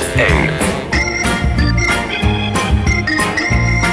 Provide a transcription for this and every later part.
501.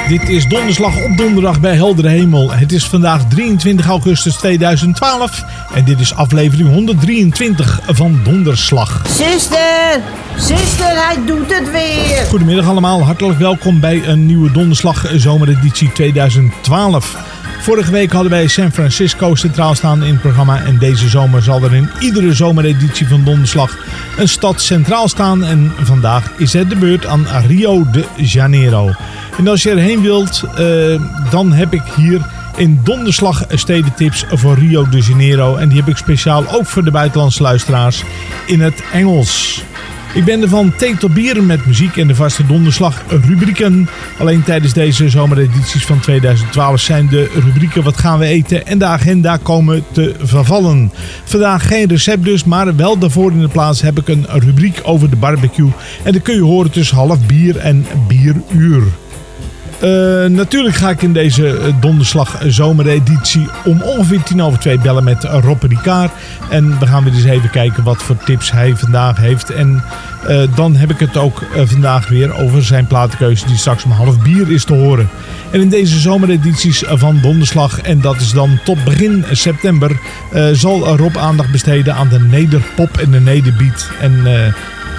Dit is Donderslag op donderdag bij heldere hemel. Het is vandaag 23 augustus 2012 en dit is aflevering 123 van Donderslag. Zuster, zuster, hij doet het weer. Goedemiddag allemaal, hartelijk welkom bij een nieuwe Donderslag zomereditie 2012. Vorige week hadden wij San Francisco centraal staan in het programma en deze zomer zal er in iedere zomereditie van Donderslag een stad centraal staan en vandaag is het de beurt aan Rio de Janeiro. En als je erheen wilt, eh, dan heb ik hier in donderslag stedentips voor Rio de Janeiro. En die heb ik speciaal ook voor de buitenlandse luisteraars in het Engels. Ik ben er van thee tot bieren met muziek en de vaste donderslag rubrieken. Alleen tijdens deze zomeredities van 2012 zijn de rubrieken wat gaan we eten en de agenda komen te vervallen. Vandaag geen recept dus, maar wel daarvoor in de plaats heb ik een rubriek over de barbecue. En dat kun je horen tussen half bier en bieruur. Eh, natuurlijk ga ik in deze eh, donderslag zomereditie om ongeveer tien over twee bellen met Rob Ricard. En we gaan weer eens even kijken wat voor tips hij vandaag heeft. En eh, dan heb ik het ook eh, vandaag weer over zijn platenkeuze die straks om half bier is te horen. En in deze zomeredities van Donderslag, en dat is dan tot begin september, eh, zal Rob aandacht besteden aan de nederpop en de nederbeat. En eh,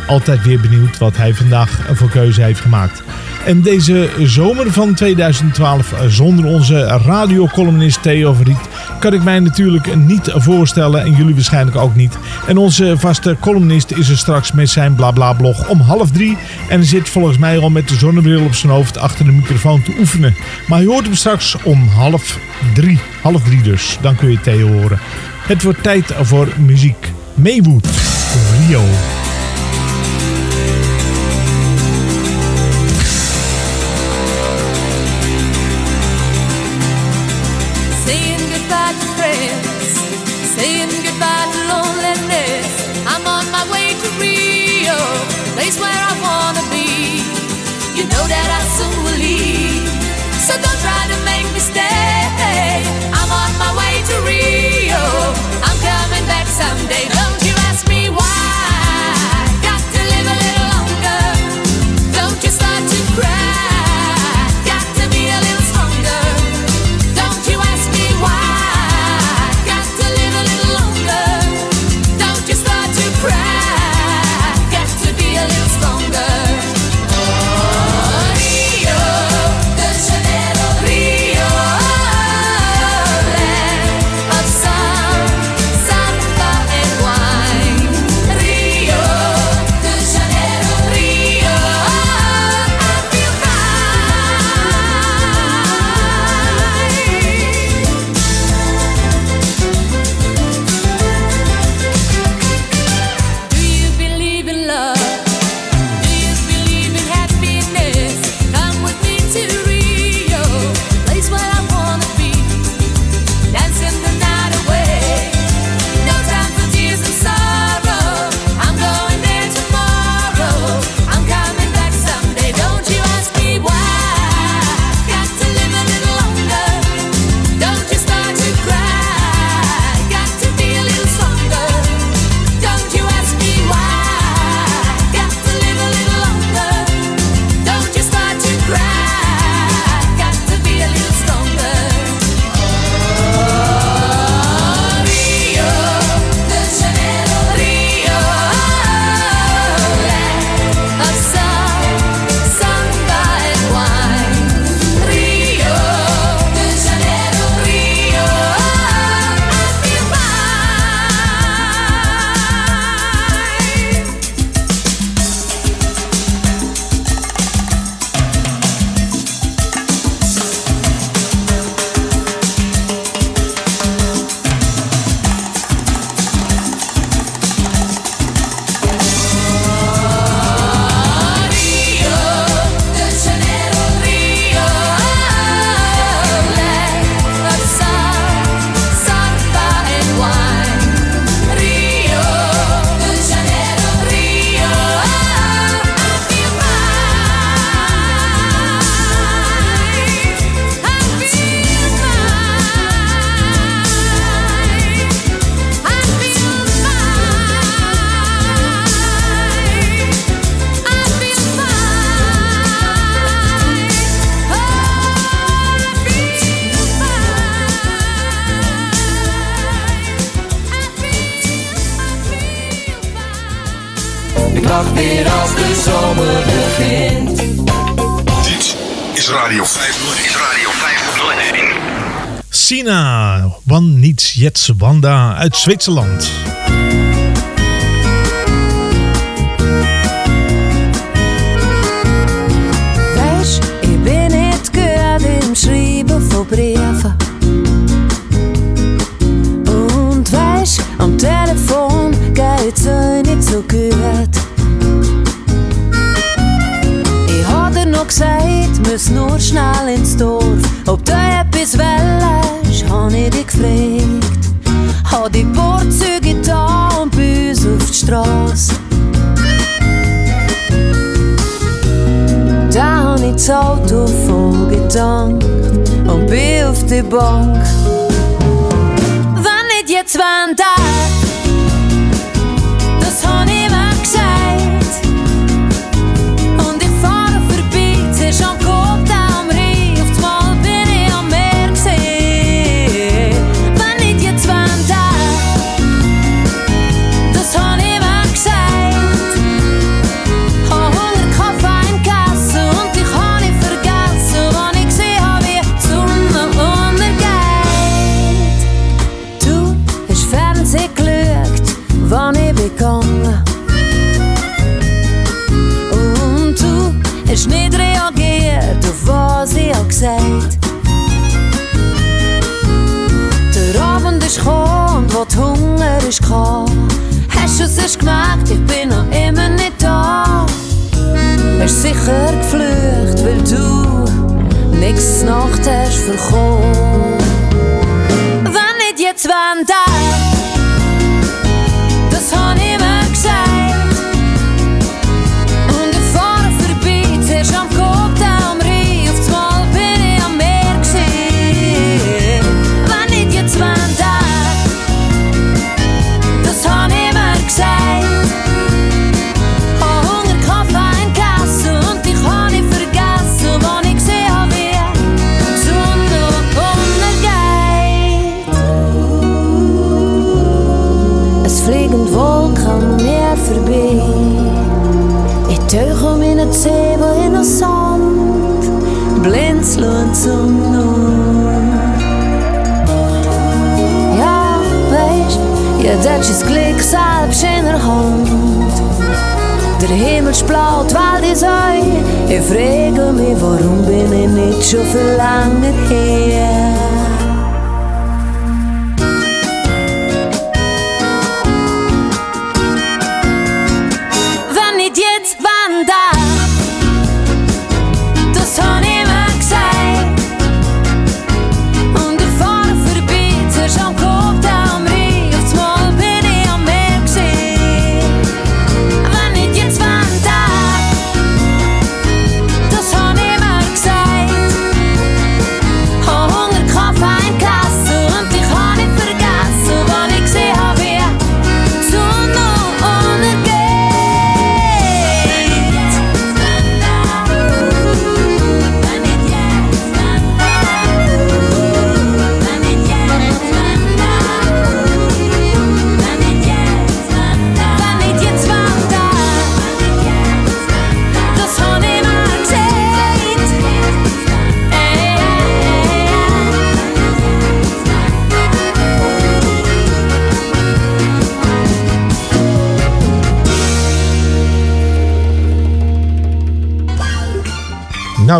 altijd weer benieuwd wat hij vandaag voor keuze heeft gemaakt. En deze zomer van 2012, eh, zonder onze radiocolumnist Theo Verriet, kan ik mij natuurlijk niet voorstellen en jullie waarschijnlijk ook niet. En onze vaste columnist is er straks met zijn blabla blog om half drie. En zit volgens mij al met de zonnebril op zijn hoofd achter de microfoon te oefenen. Maar je hoort hem straks om half drie. Half drie dus, dan kun je Theo horen. Het wordt tijd voor muziek. Maywood, Rio. Place where I wanna be. You know that I soon uit Zwitserland.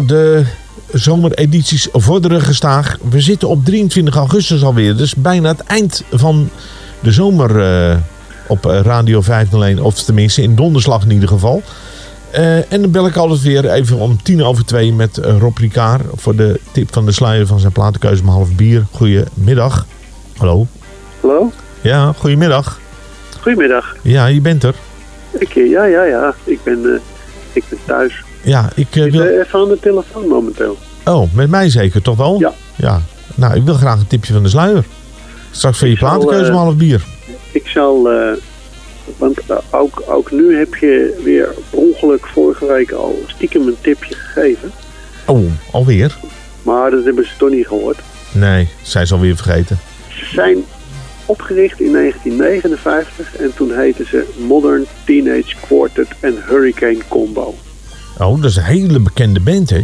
De zomeredities vorderen gestaag. We zitten op 23 augustus alweer, dus bijna het eind van de zomer eh, op Radio 501. Of tenminste in donderslag in ieder geval. Eh, en dan bel ik altijd weer even om tien over twee met eh, Rob Ricard voor de tip van de sluier van zijn platenkeuze om half bier. Goedemiddag. Hallo. Hallo? Ja, goedemiddag. Goedemiddag. Ja, je bent er. Ik, ja, ja, ja. Ik ben, ik ben thuis ja, ik uh, wil... even aan de telefoon momenteel. Oh, met mij zeker, toch wel? Ja. ja. Nou, ik wil graag een tipje van de sluier. Straks voor je platenkeuze om eh, half bier. Ik zal... Eh, want ook, ook nu heb je weer op ongeluk vorige week al stiekem een tipje gegeven. Oh, alweer? Maar dat hebben ze toch niet gehoord. Nee, zij is alweer vergeten. Ze zijn opgericht in 1959 en toen heette ze Modern Teenage Quartet en Hurricane Combo. Oh, dat is een hele bekende band, hè?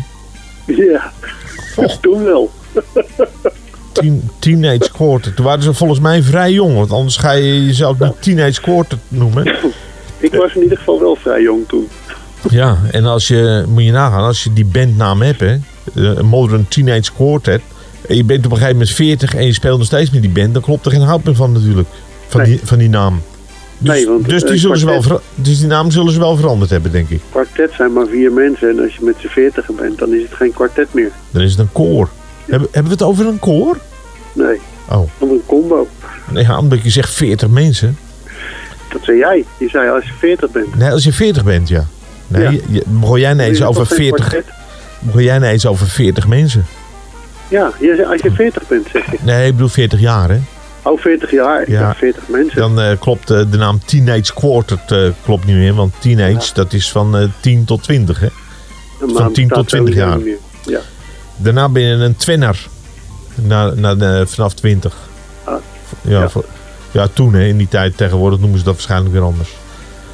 Ja, toen wel. Teen, teenage Quartet. Toen waren ze volgens mij vrij jong, want anders ga je jezelf niet Teenage Quartet noemen. Ik was in ieder geval wel vrij jong toen. Ja, en als je, moet je nagaan, als je die bandnaam hebt, hè, eh, Modern Teenage Quartet, en je bent op een gegeven moment 40 en je speelt nog steeds met die band, dan klopt er geen hout meer van natuurlijk, van, die, van die naam. Dus, Nee, want, dus, die eh, zullen ze wel, dus die naam zullen ze wel veranderd hebben, denk ik. Kwartet zijn maar vier mensen en als je met z'n veertigen bent, dan is het geen kwartet meer. Dan is het een koor. Hebben, hebben we het over een koor? Nee, Oh, of een combo. nee, omdat je zegt 40 mensen. Dat zei jij. Je zei als je veertig bent. Nee, als je 40 bent, ja. Nee, Ja. je- je- begon jij ineens over toch geen 40, kwartet? begon jij ineens over 40 mensen? Ja, als je veertig bent, zeg je. Nee, ik bedoel 40 jaar, hè? Oh, 40 jaar. Ik Ja. dacht 40 mensen. Dan eh, klopt eh, de naam Teenage Quartet eh, klopt niet meer, want teenage dat is van eh 10 tot 20, hè? Van maand 10 tot bestaat 20 sowieso jaar. Ja. Daarna ben je een twenner, na, na, vanaf 20. Ah, ja, ja. voor- ja, toen hè, in die tijd tegenwoordig noemen ze dat waarschijnlijk weer anders.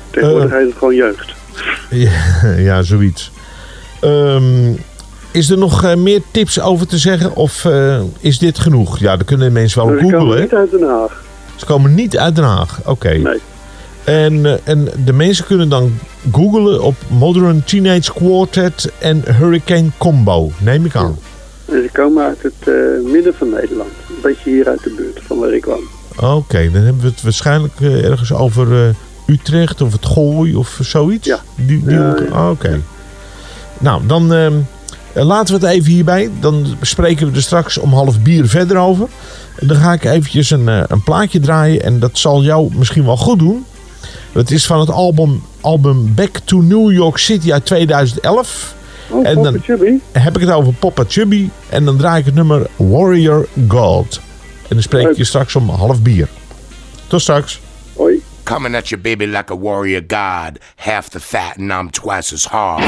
Tegenwoordig heet het gewoon jeugd. Ja, ja zoiets. Ehm, is er nog eh, meer tips over te zeggen of eh, is dit genoeg? Ja, dan kunnen mensen wel Dus ik googlen. kom hè? niet uit Den Haag. Ze komen niet uit Den Haag. Oké. Nee. En, eh, en de mensen kunnen dan googlen op Modern Teenage Quartet en Hurricane Combo. Neem ik aan. En ze komen uit het midden van Nederland. Een beetje hier uit de buurt van waar ik woon. Oké, dan hebben we het waarschijnlijk ergens over Utrecht of het Gooi of zoiets. Ja. Die, die Ja, ja. Ah, Oké. Nou, dan ehm, eh, laten we het even hierbij. Dan spreken we er straks om half bier verder over. En dan ga ik eventjes een, eh, een plaatje draaien. En dat zal jou misschien wel goed doen. Het is van het album, album Back to New York City uit 2011. Oh, En dan- Chubby. Heb ik het over Papa Chubby. En dan draai ik het nummer Warrior God. En dan spreek ik je straks om half bier. Tot straks. Hoi. Coming at you, baby, like a warrior god. Half the fat, and I'm twice as hard.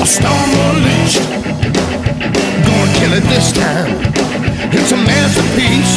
A storm unleashed. Gonna kill it this time. It's a masterpiece.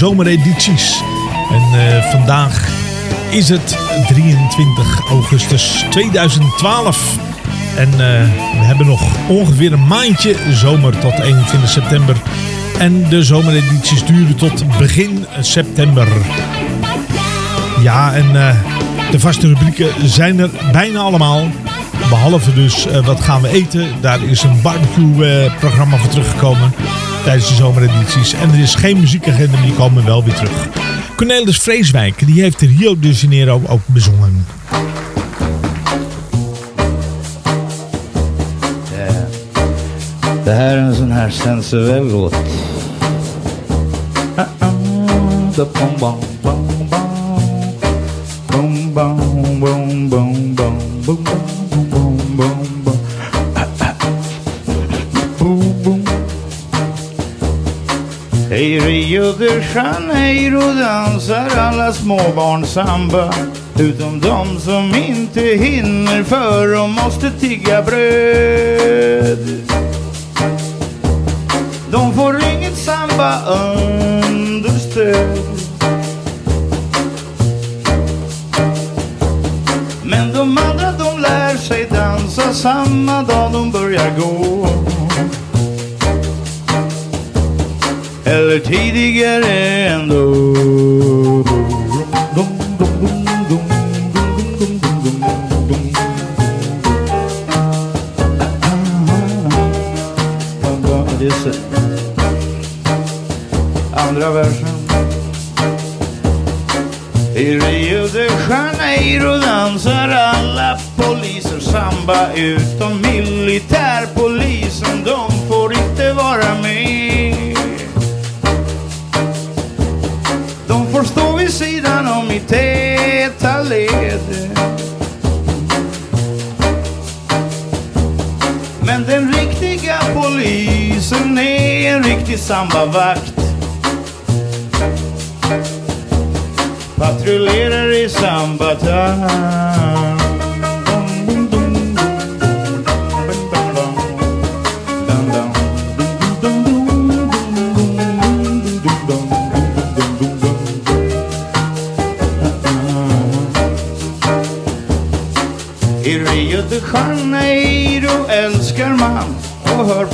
Zomeredities. En eh, vandaag is het 23 augustus 2012. En eh, we hebben nog ongeveer een maandje zomer tot 21 september. En de zomeredities duren tot begin september. Ja, en eh, de vaste rubrieken zijn er bijna allemaal. Behalve dus wat gaan we eten. Daar is een barbecue programma voor teruggekomen tijdens de zomeredities. En er is geen muziekagenda, die komen wel weer terug. Cornelis Vreeswijk, die heeft de Rio de Janeiro ook bezongen. Det här är en sån bom, I Rio de Janeiro dansar alla småbarn samba Utom de som inte hinner för de måste tigga bröd. De får inget samba understöd Men de andra de lär sig dansa samma dag de börjar gå. Eller tidigare ändå. Andra versen. I Rio de Janeiro dansar alla poliser samba utom militärpolisen, en riktig sambavakt. Patrullerar i sambatakt.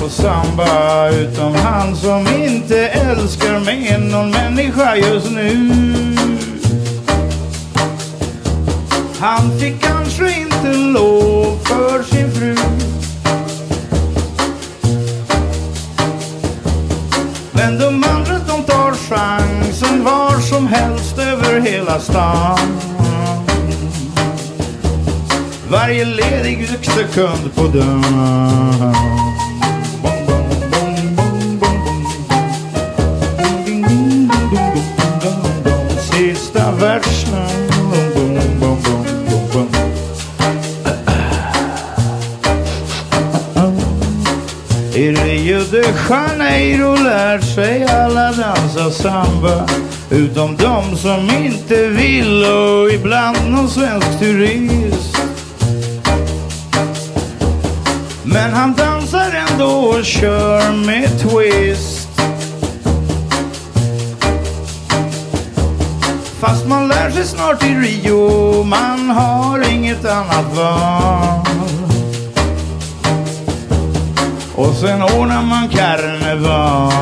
På samba utom han som inte älskar med någon människa just nu. Han fick kanske inte lov för sin fru. Men de andra de tar chansen var som helst över hela stan. Varje ledig sekund på dagen. Janeiro lär sig alla dansa samba. Utom de som inte vill och ibland någon svensk turist. Men han dansar ändå och kör med twist. Fast man lär sig snart i Rio, man har inget annat val. Och sen ordnar man karneval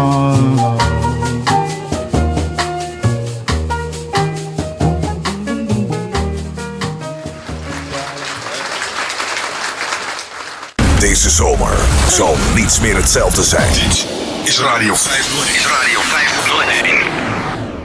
Deze zomer zal niets meer hetzelfde zijn. Dit is Radio 501. Is Radio 501.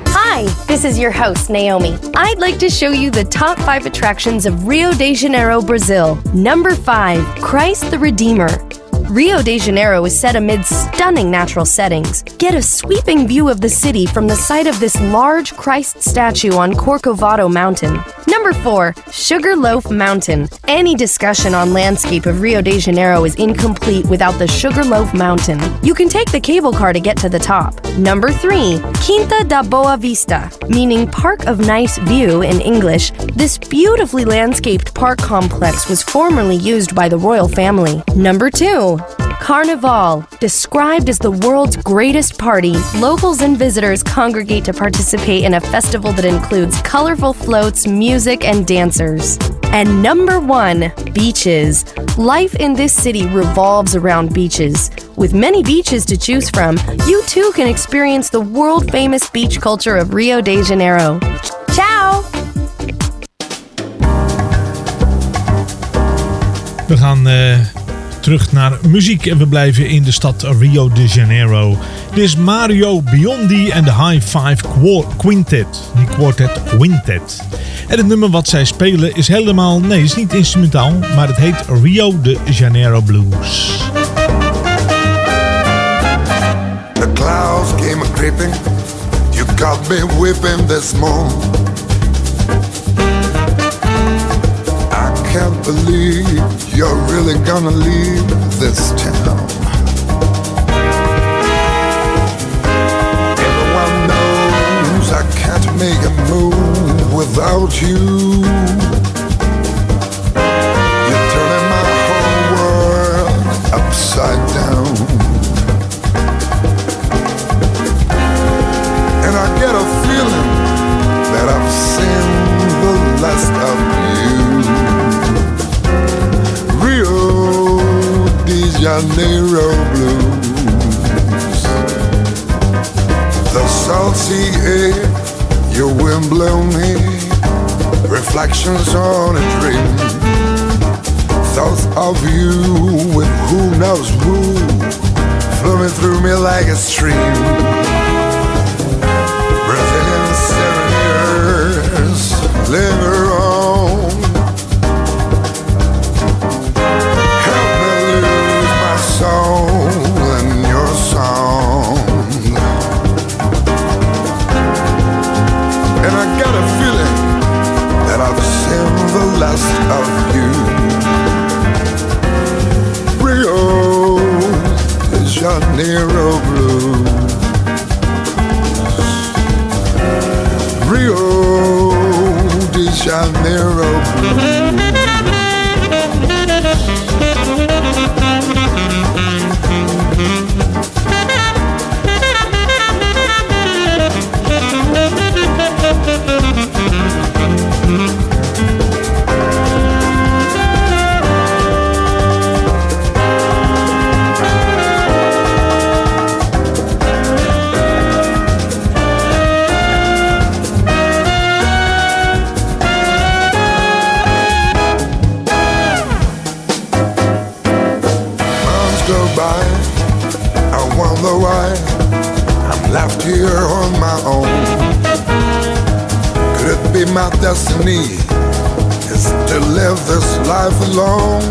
Hi, this is your host, Naomi. I'd like to show you the top five attractions of Rio de Janeiro, Brazil. Number five, Christ the Redeemer. Rio de Janeiro is set amid stunning natural settings. Get a sweeping view of the city from the site of this large Christ statue on Corcovado Mountain. Number 4, Sugarloaf Mountain. Any discussion on landscape of Rio de Janeiro is incomplete without the Sugarloaf Mountain. You can take the cable car to get to the top. Number 3, Quinta da Boa Vista, meaning Park of Nice View in English. This beautifully landscaped park complex was formerly used by the royal family. Number 2, Carnival. Described as the world's greatest party, locals and visitors congregate to participate in a festival that includes colorful floats, music, and dancers. And number one, beaches. Life in this city revolves around beaches. With many beaches to choose from, you too can experience the world famous beach culture of Rio de Janeiro. Ciao! We gaan eh, terug naar muziek en we blijven in de stad Rio de Janeiro. Dit is Mario Biondi en de High Five Quintet. Niet quartet, quintet. En het nummer wat zij spelen is helemaal, nee, is niet instrumentaal, maar het heet Rio de Janeiro Blues. The clouds came creeping. You got me whipping this moon. Can't believe you're really gonna leave this town. Everyone knows I can't make a move without you. You're turning my whole world upside down. Janeiro blues. The salty air, your wind blown hair, reflections on a dream. Thoughts of you with who knows who, flowing through me like a stream. Brazilian serenaders linger on. Last of you. Rio de Janeiro blues. Rio de Janeiro. Months is to live this life alone?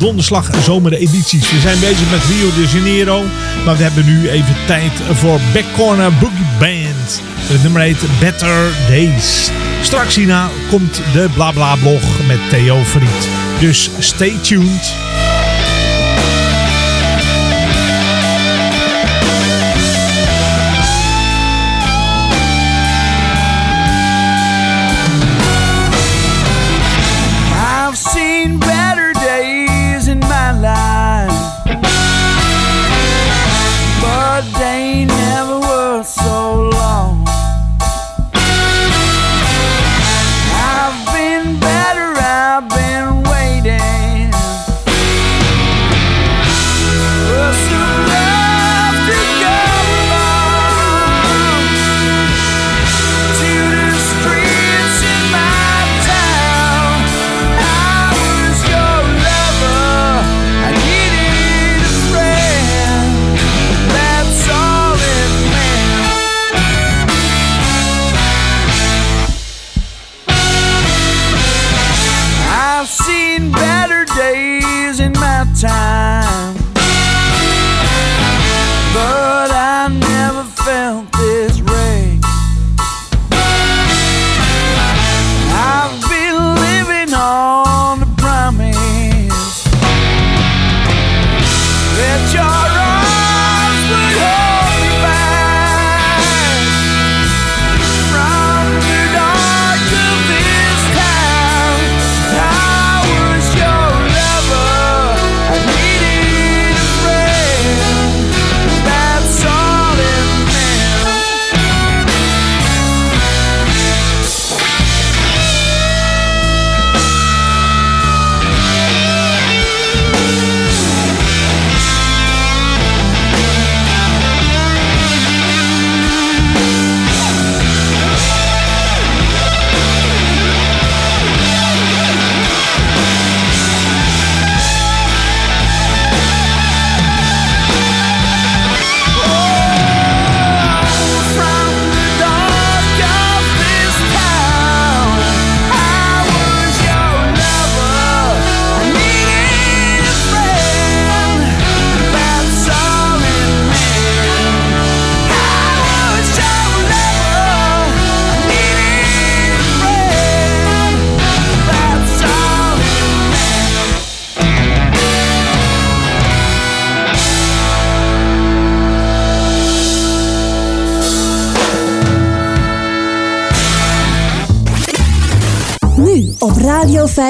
Donderslag zomeredities. We zijn bezig met Rio de Janeiro, maar we hebben nu even tijd voor Backcorner Boogie Band. Het nummer heet Better Days. Straks hierna komt de Blabla blog met Theo Fried. Dus stay tuned.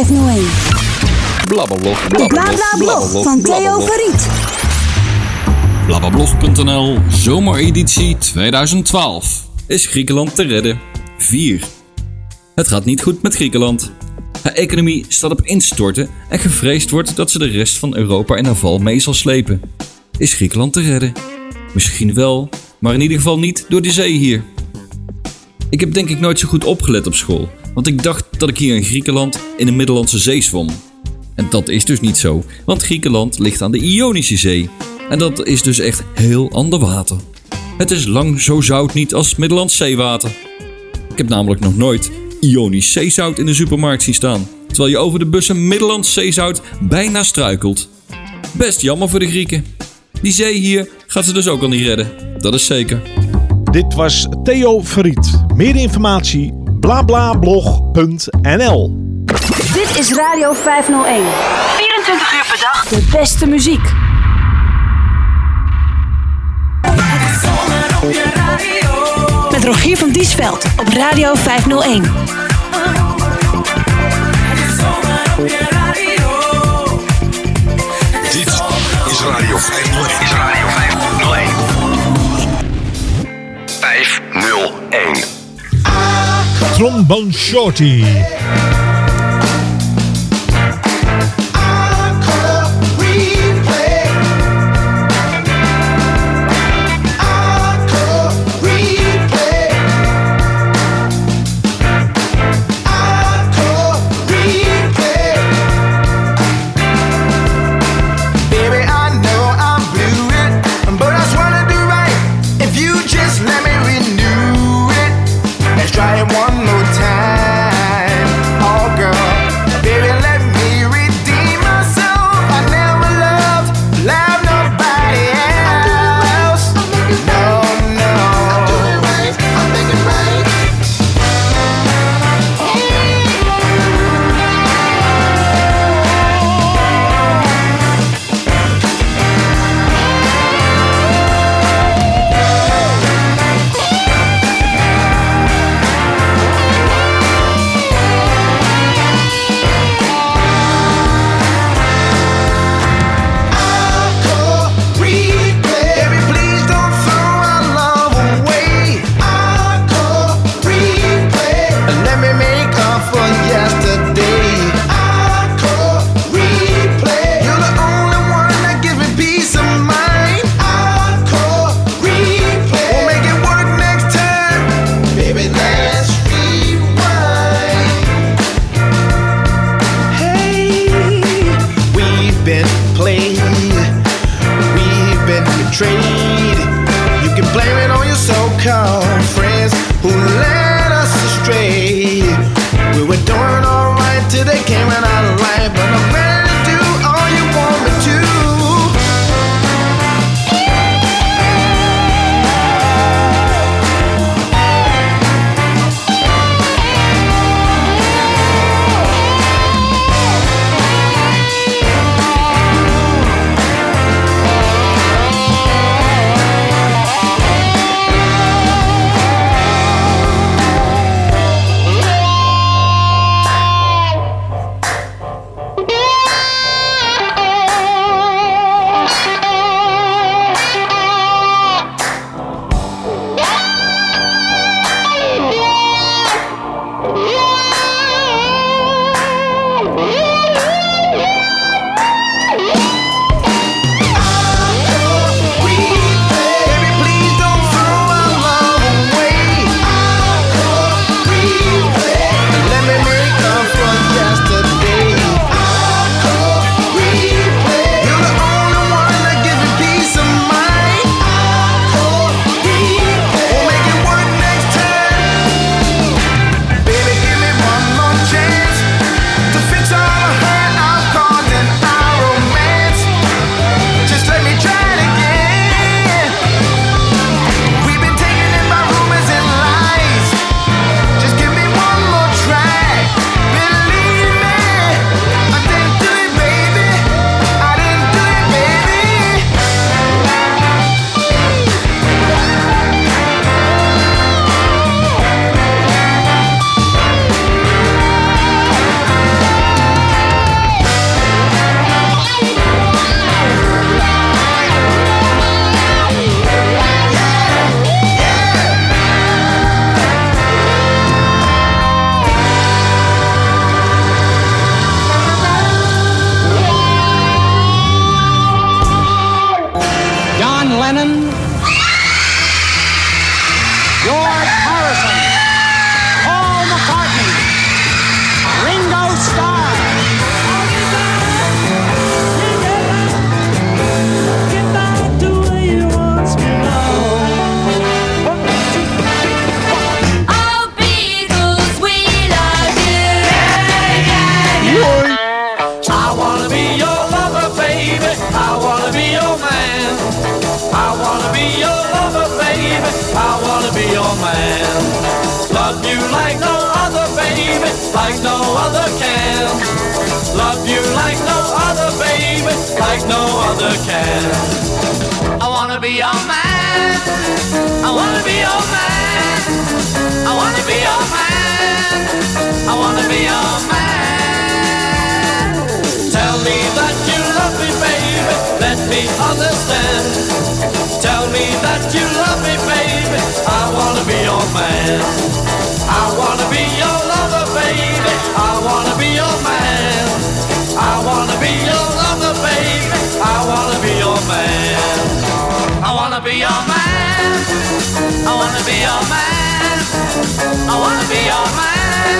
501. Blablablog. Van Theo Verriet. Blablablog.nl Zomereditie 2012. Is Griekenland te redden? 4. Het gaat niet goed met Griekenland. De economie staat op instorten en gevreesd wordt dat ze de rest van Europa in haar val mee zal slepen. Is Griekenland te redden? Misschien wel, maar in ieder geval niet door de zee hier. Ik heb denk ik nooit zo goed opgelet op school, want ik dacht dat ik hier in Griekenland in de Middellandse Zee zwom. En dat is dus niet zo, want Griekenland ligt aan de Ionische Zee. En dat is dus echt heel ander water. Het is lang zo zout niet als Middellands zeewater. Ik heb namelijk nog nooit Ionisch zeezout in de supermarkt zien staan, terwijl je over de bussen Middellands zeezout bijna struikelt. Best jammer voor de Grieken. Die zee hier gaat ze dus ook al niet redden, dat is zeker. Dit was Theo Verriet. Meer informatie blablablog.nl Dit is Radio 501. 24 uur per dag. De beste muziek. Met Rogier van Diesveld op Radio 501. Dit is Radio 501. Is Radio 501. 501. Trombone Shorty.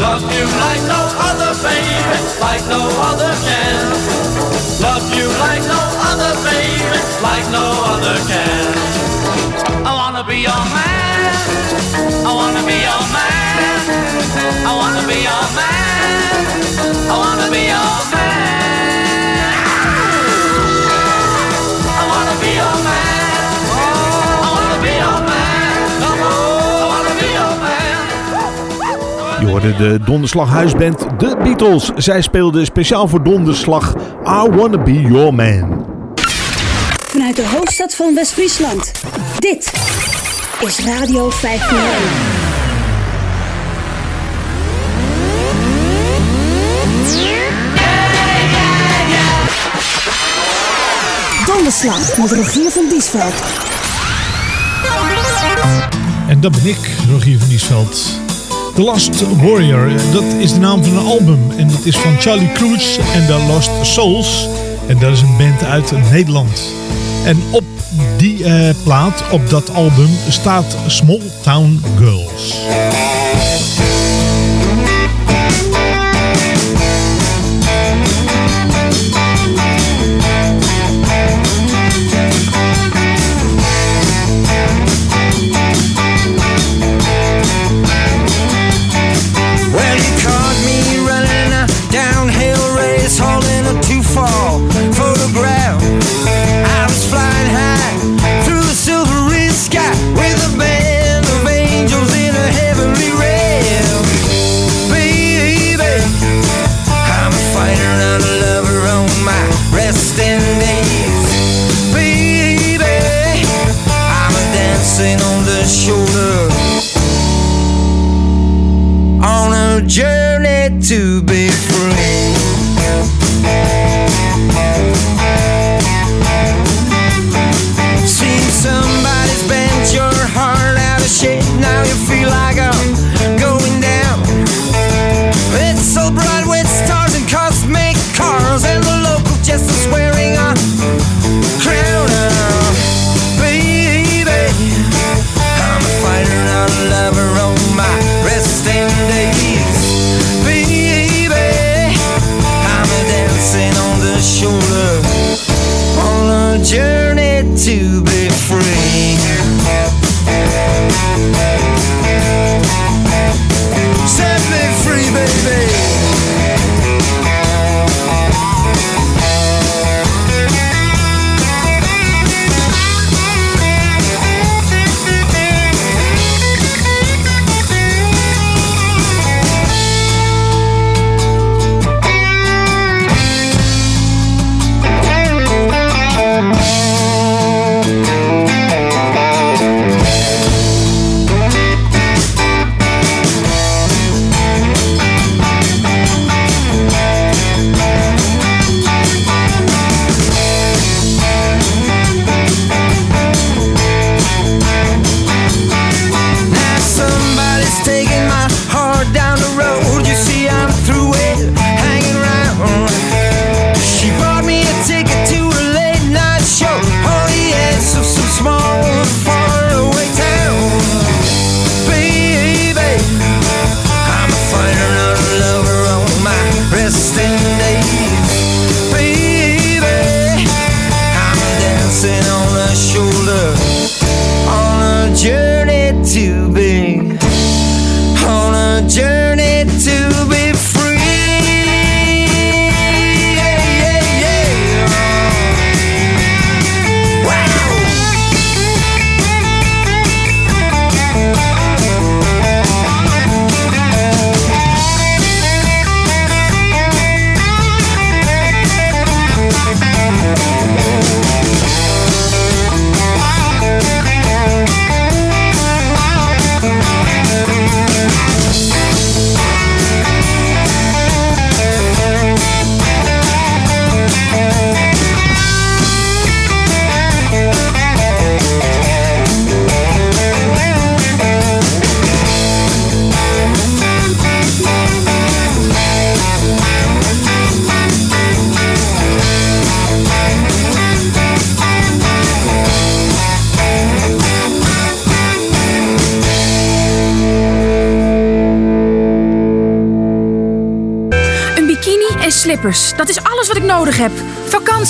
Love you like no other, baby, like no other can. Love you like no other, baby, like no other can. I wanna be your man. I wanna be your man. I wanna be your man. I wanna be your man. hoorde de Donderslag Huisband The Beatles. Zij speelden speciaal voor Donderslag I Wanna Be Your Man. Vanuit de hoofdstad van West-Friesland. Dit is Radio 501. Donderslag met Rogier van Diesveld. En dat ben ik, Rogier van Diesveld. The Lost Warrior, dat is de naam van een album. En dat is van Charlie Cruz en The Lost Souls. En dat is een band uit Nederland. En op die eh, plaat, op dat album, staat Small Town Girls.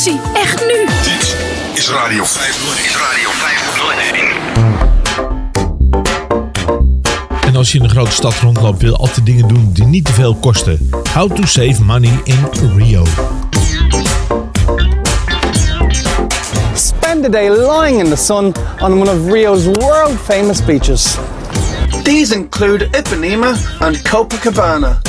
Vakantie, echt nu. Dit is Radio 501. Is Radio 501. En als je in een grote stad rondloopt, wil je altijd dingen doen die niet te veel kosten. How to save money in Rio. Spend a day lying in the sun on one of Rio's world famous beaches. These include Ipanema and Copacabana.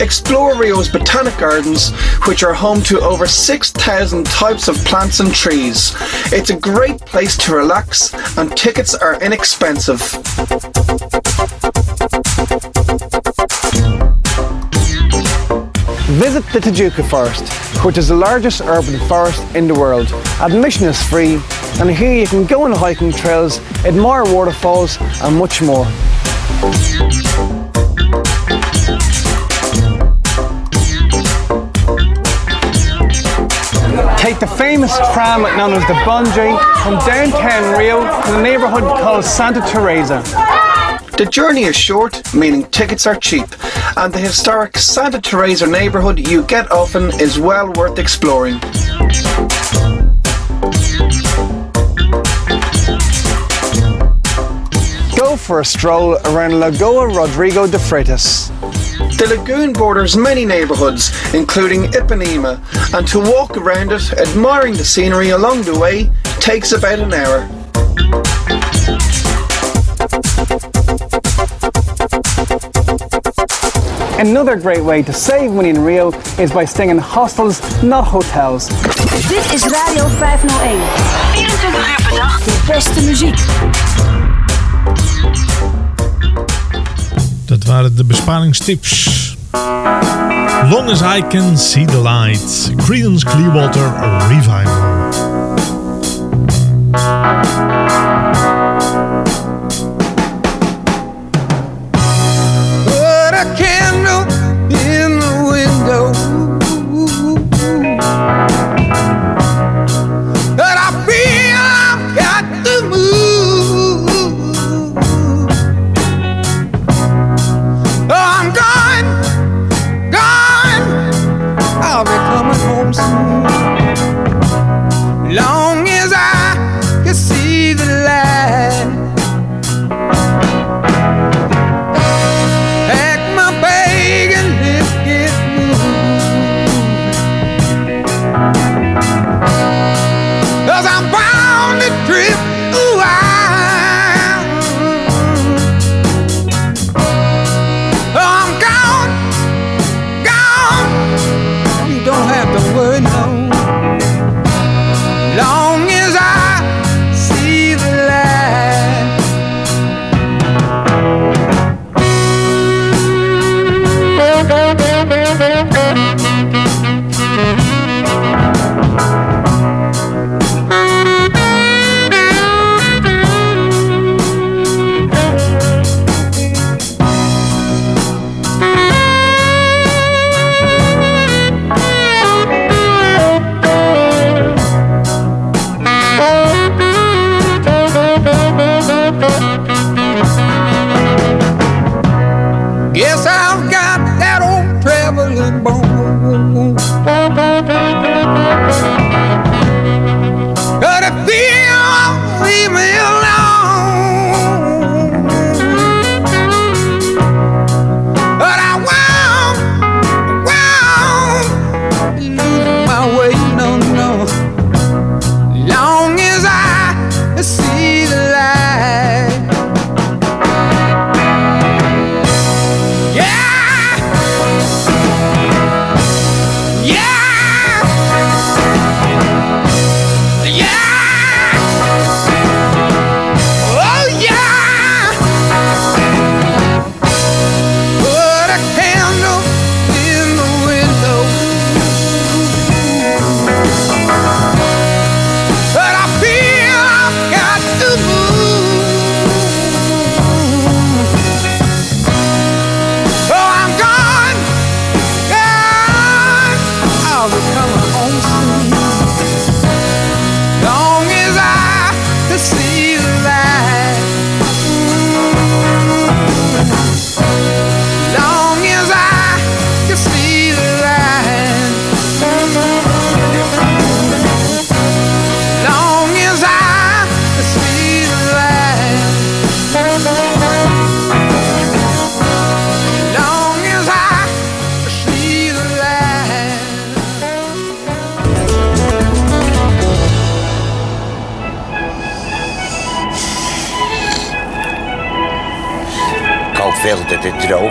Explore Rio's botanic gardens, which are home to over 6,000 types of plants and trees. It's a great place to relax, and tickets are inexpensive. Visit the Tijuca Forest, which is the largest urban forest in the world. Admission is free, and here you can go on hiking trails, admire waterfalls, and much more. Take the famous tram known as the Bungee from downtown Rio to the neighborhood called Santa Teresa. The journey is short, meaning tickets are cheap, and the historic Santa Teresa neighborhood you get often is well worth exploring. Go for a stroll around Lagoa Rodrigo de Freitas. The lagoon borders many neighbourhoods, including Ipanema, and to walk around it, admiring the scenery along the way, takes about an hour. Another great way to save money in Rio is by staying in hostels, not hotels. Dit is Radio 501. 24 uur per dag. De beste muziek. Waren de besparingstips. Long as I can see the light. Creedence Clearwater Revival.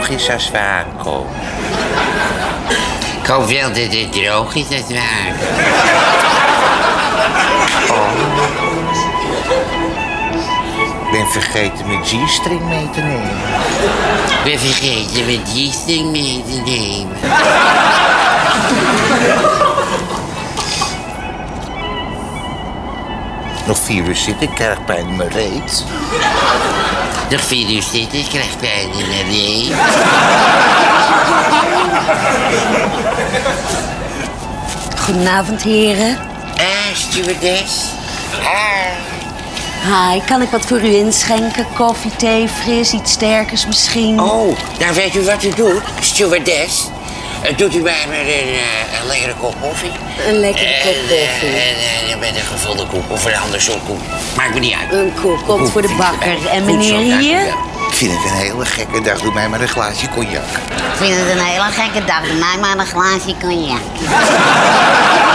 Droog als we aankomen. Ik hoop wel dat het droog is als we aankomen. Oh. Ik ben vergeten mijn G-string mee te nemen. Ik ben vergeten mijn G-string mee te nemen. Nog vier uur zitten, ik krijg pijn in mijn reet. Nog vier uur zitten, ik krijg pijn in mijn reet. Goedenavond, heren. Ah, stewardess. Hi, kan ik wat voor u inschenken? Koffie, thee, fris, iets sterkers misschien? Oh, nou weet u wat u doet, stewardess? Eh, Doet u mij maar een, eh, een lekkere kop koffie? Een lekkere kop En, koffie. eh, en, met een gevulde koek of een ander soort koek. Maakt me niet uit. Een koek komt voor de bakker. En meneer hier? Ik vind het een hele gekke dag. Doe mij maar een glaasje cognac. Ik vind het een hele gekke dag. Doe mij maar een glaasje cognac.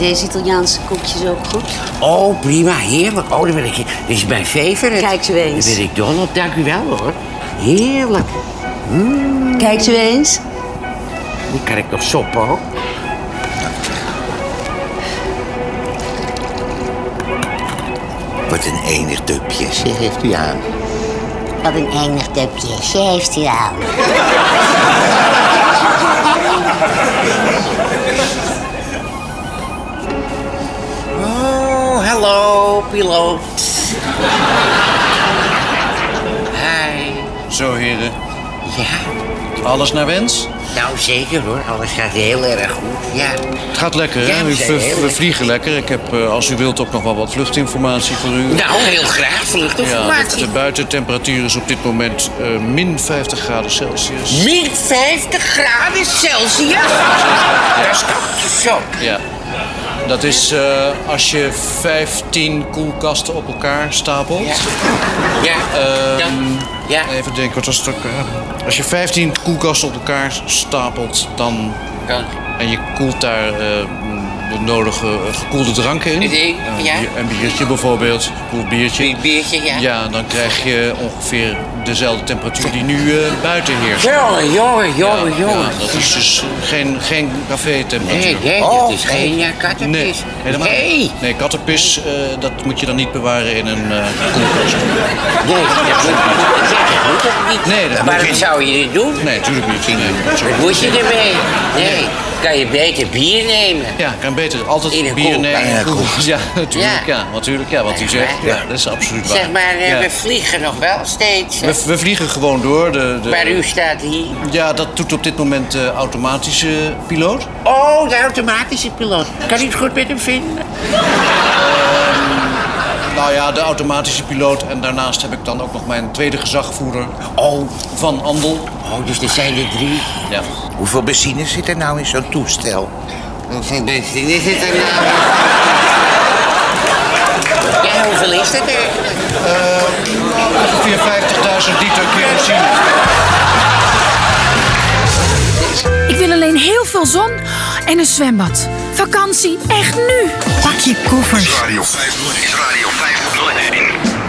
Deze Italiaanse koekjes ook goed? Oh, prima, heerlijk. Oh, dan ben ik... Dit is mijn favorite. Kijk zo eens. Daar ben ik dol op, dank u wel hoor. Heerlijk. Mm. Kijk zo eens. Die kan ik nog soppen ook. Wat een enig dupje, zeg, heeft u aan. Wat een enig dupje. Ze heeft u aan. hallo, piloot. Hi. Zo, heren. Ja? Alles naar wens? Nou, zeker hoor. Alles gaat heel erg goed, ja. Het gaat lekker, Ja, hè? we vliegen lekker. Ik heb, eh, als u wilt, ook nog wel wat vluchtinformatie voor u. Nou, heel graag Ja, vluchtinformatie. de, de buitentemperatuur is op dit moment eh, min 50 graden Celsius. Min 50 graden Celsius? Dat is koud zo. Ja. Dat is eh, als je 15 koelkasten op elkaar stapelt. Ja. Ehm, ja. Even denken, wat was het ook? eh? Als je 15 koelkasten op elkaar stapelt, dan. En je koelt daar eh, de nodige gekoelde dranken in. Ja. Een biertje bijvoorbeeld, een koeld biertje. Een biertje, ja. Ja, dan krijg je ongeveer dezelfde temperatuur die nu eh, buiten heerst. Jongen, jongen, jongen, jongen. ja, dat is dus geen, geen café-temperatuur. Nee, nee, dat is geen kattenpis. Nee, helemaal niet. Nee. Nee, kattenpis, eh, dat moet je dan niet bewaren in een eh koelkast. Nee, dat moet, dat ook niet. Nee, dat Waarom moet- zou je dit doen? Nee, natuurlijk niet. Nee, Wat moet je ermee? Nee, kan je beter bier nemen. Ja, kan beter altijd In een bier koel- nemen. in een. Ja, natuurlijk. Ja. Ja. natuurlijk. Ja, wat u zegt. Ja, dat is absoluut waar. Zeg maar, eh, Ja. we vliegen nog wel steeds. We, we vliegen gewoon door. De, de, Maar u staat hier. Ja, dat doet op dit moment de automatische piloot. Oh, de automatische piloot. Kan u het goed met hem vinden? Nou ja, de automatische piloot. En daarnaast heb ik dan ook nog mijn tweede gezagvoerder. Oh. Van Andel. Oh, dus er zijn er drie. Ja. Hoeveel benzine zit er nou in zo'n toestel? Hoeveel benzine zit er nou Ja, hoeveel is dat eigenlijk? ongeveer 50.000 liter kerosine. Ik wil alleen heel veel zon en een zwembad. Vakantie, echt nu. Pak je koffers. Radio 501. Is Radio 501.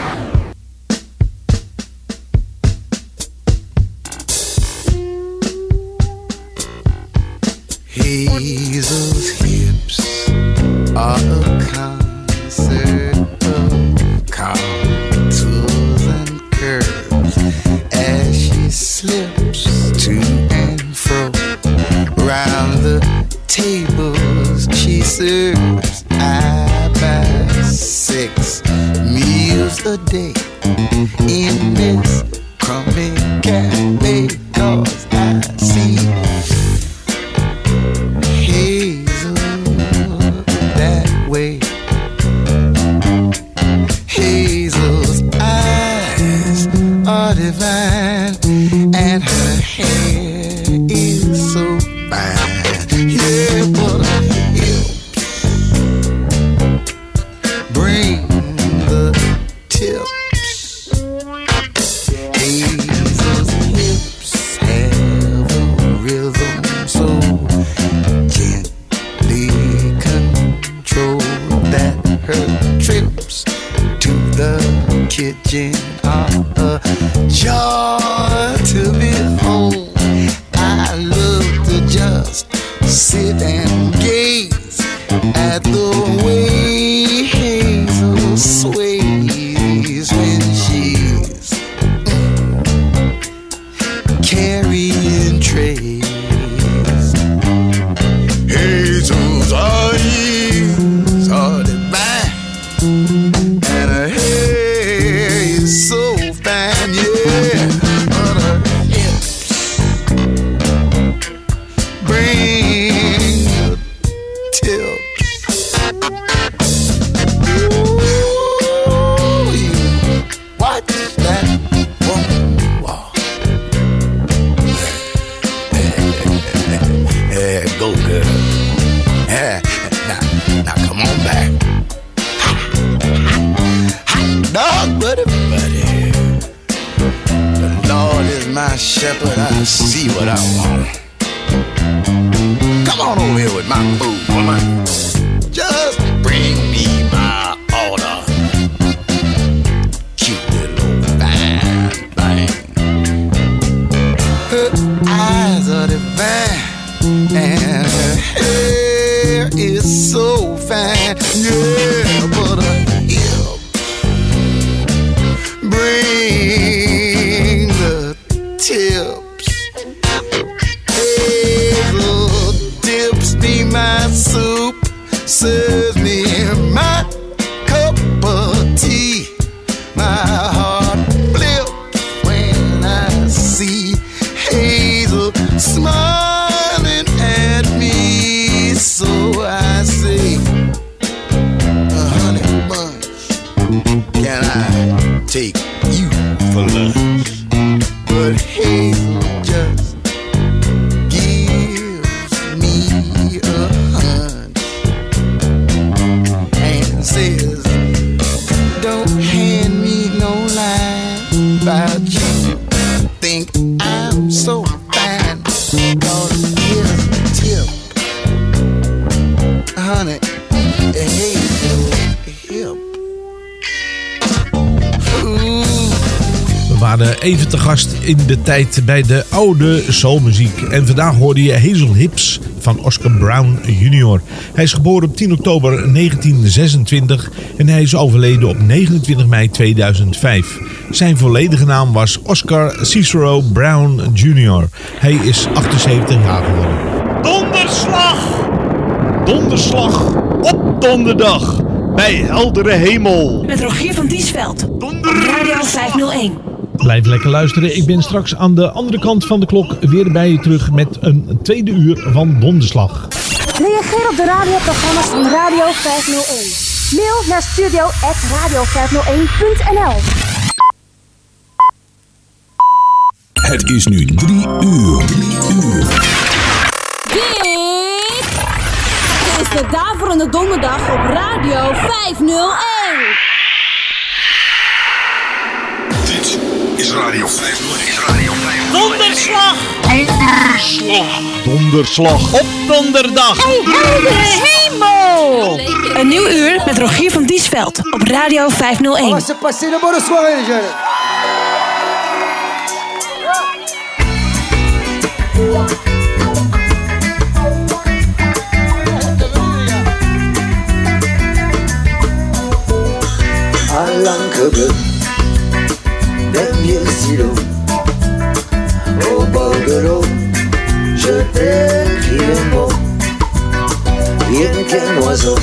In de tijd bij de oude soulmuziek. En vandaag hoorde je Hazel Hips van Oscar Brown Jr. Hij is geboren op 10 oktober 1926 en hij is overleden op 29 mei 2005. Zijn volledige naam was Oscar Cicero Brown Jr. Hij is 78 jaar geworden. Donderslag! Donderslag op donderdag bij heldere hemel. Met Rogier van Diesveld. Op Radio 501. Blijf lekker luisteren. Ik ben straks aan de andere kant van de klok weer bij je terug met een tweede uur van Donderslag. Reageer op de radioprogramma's van Radio 501. Mail naar studio.radio501.nl Het is nu drie uur. Drie uur. Dit is de Daverende Donderdag op Radio 501. Is Radio 501. Is Radio 501. Donderslag! Donderslag! Donderslag op donderdag. Hey, heldere hemel! Een nieuw uur met Rogier van Diesveld op Radio 501. Nossa parceira, bora suar ele, Jana. Des vieux silos, au bord de l'eau, je t'écris un mot, rien qu'un oiseau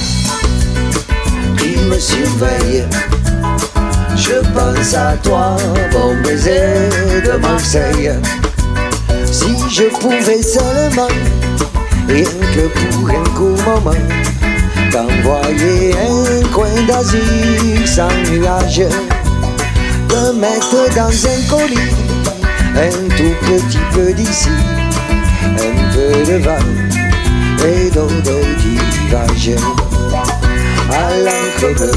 qui me surveille. Je pense à toi, bon baiser de Marseille. Si je pouvais seulement, rien que pour un court moment, t'envoyer un coin d'Asie sans nuage, te mettre dans un colis, un tout petit peu d'ici, un peu de vin et d'eau de divage à l'encre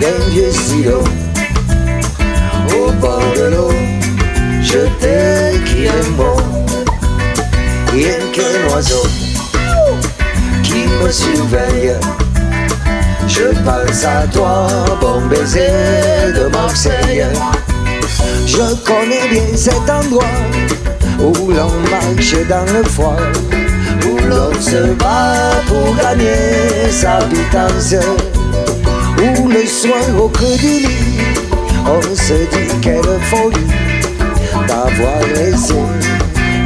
d'un vieux stylo au bord de l'eau. Je t'écris un mot, rien qu'un oiseau qui me surveille. Je pense à toi, bon baiser de Marseille. Je connais bien cet endroit où l'on marche dans le froid, où l'on se bat pour gagner sa pitance, Où le soir au creux du lit, on se dit quelle folie d'avoir laissé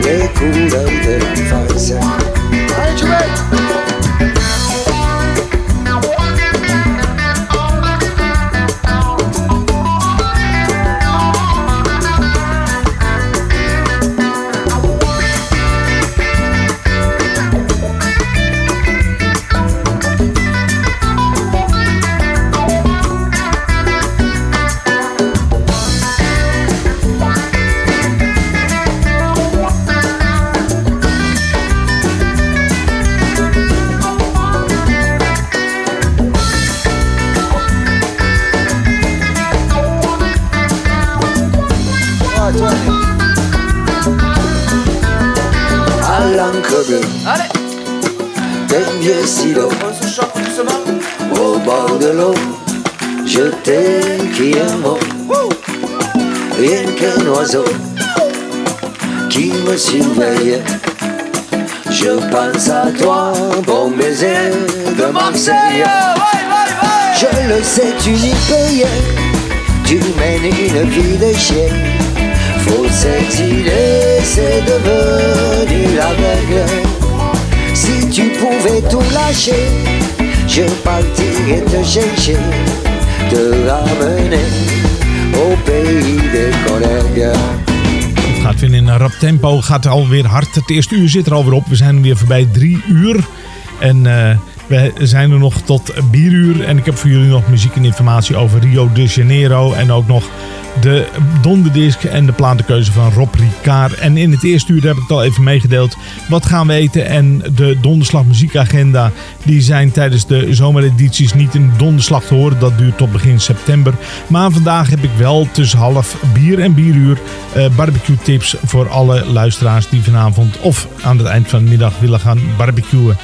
les couleurs de l'enfance. Sais tu n'y tu mènes une vie de chien faut s'exiler, c'est devenu la règle. Si tu pouvais tout lâcher, je partirais te chercher, te ramener au pays des collègues. Gaat weer in een rap tempo. Gaat alweer hard. Het eerste uur zit er alweer op. We zijn weer voorbij drie uur. En eh, we zijn er nog tot bieruur. En ik heb voor jullie nog muziek en informatie over Rio de Janeiro. En ook nog de donderdisc en de platenkeuze van Rob Ricard. En in het eerste uur heb ik het al even meegedeeld. Wat gaan we eten? En de donderslag muziekagenda. Die zijn tijdens de zomeredities niet in donderslag te horen. Dat duurt tot begin september. Maar vandaag heb ik wel tussen half bier en bieruur eh, barbecue tips voor alle luisteraars die vanavond of aan het eind van de middag willen gaan barbecuen.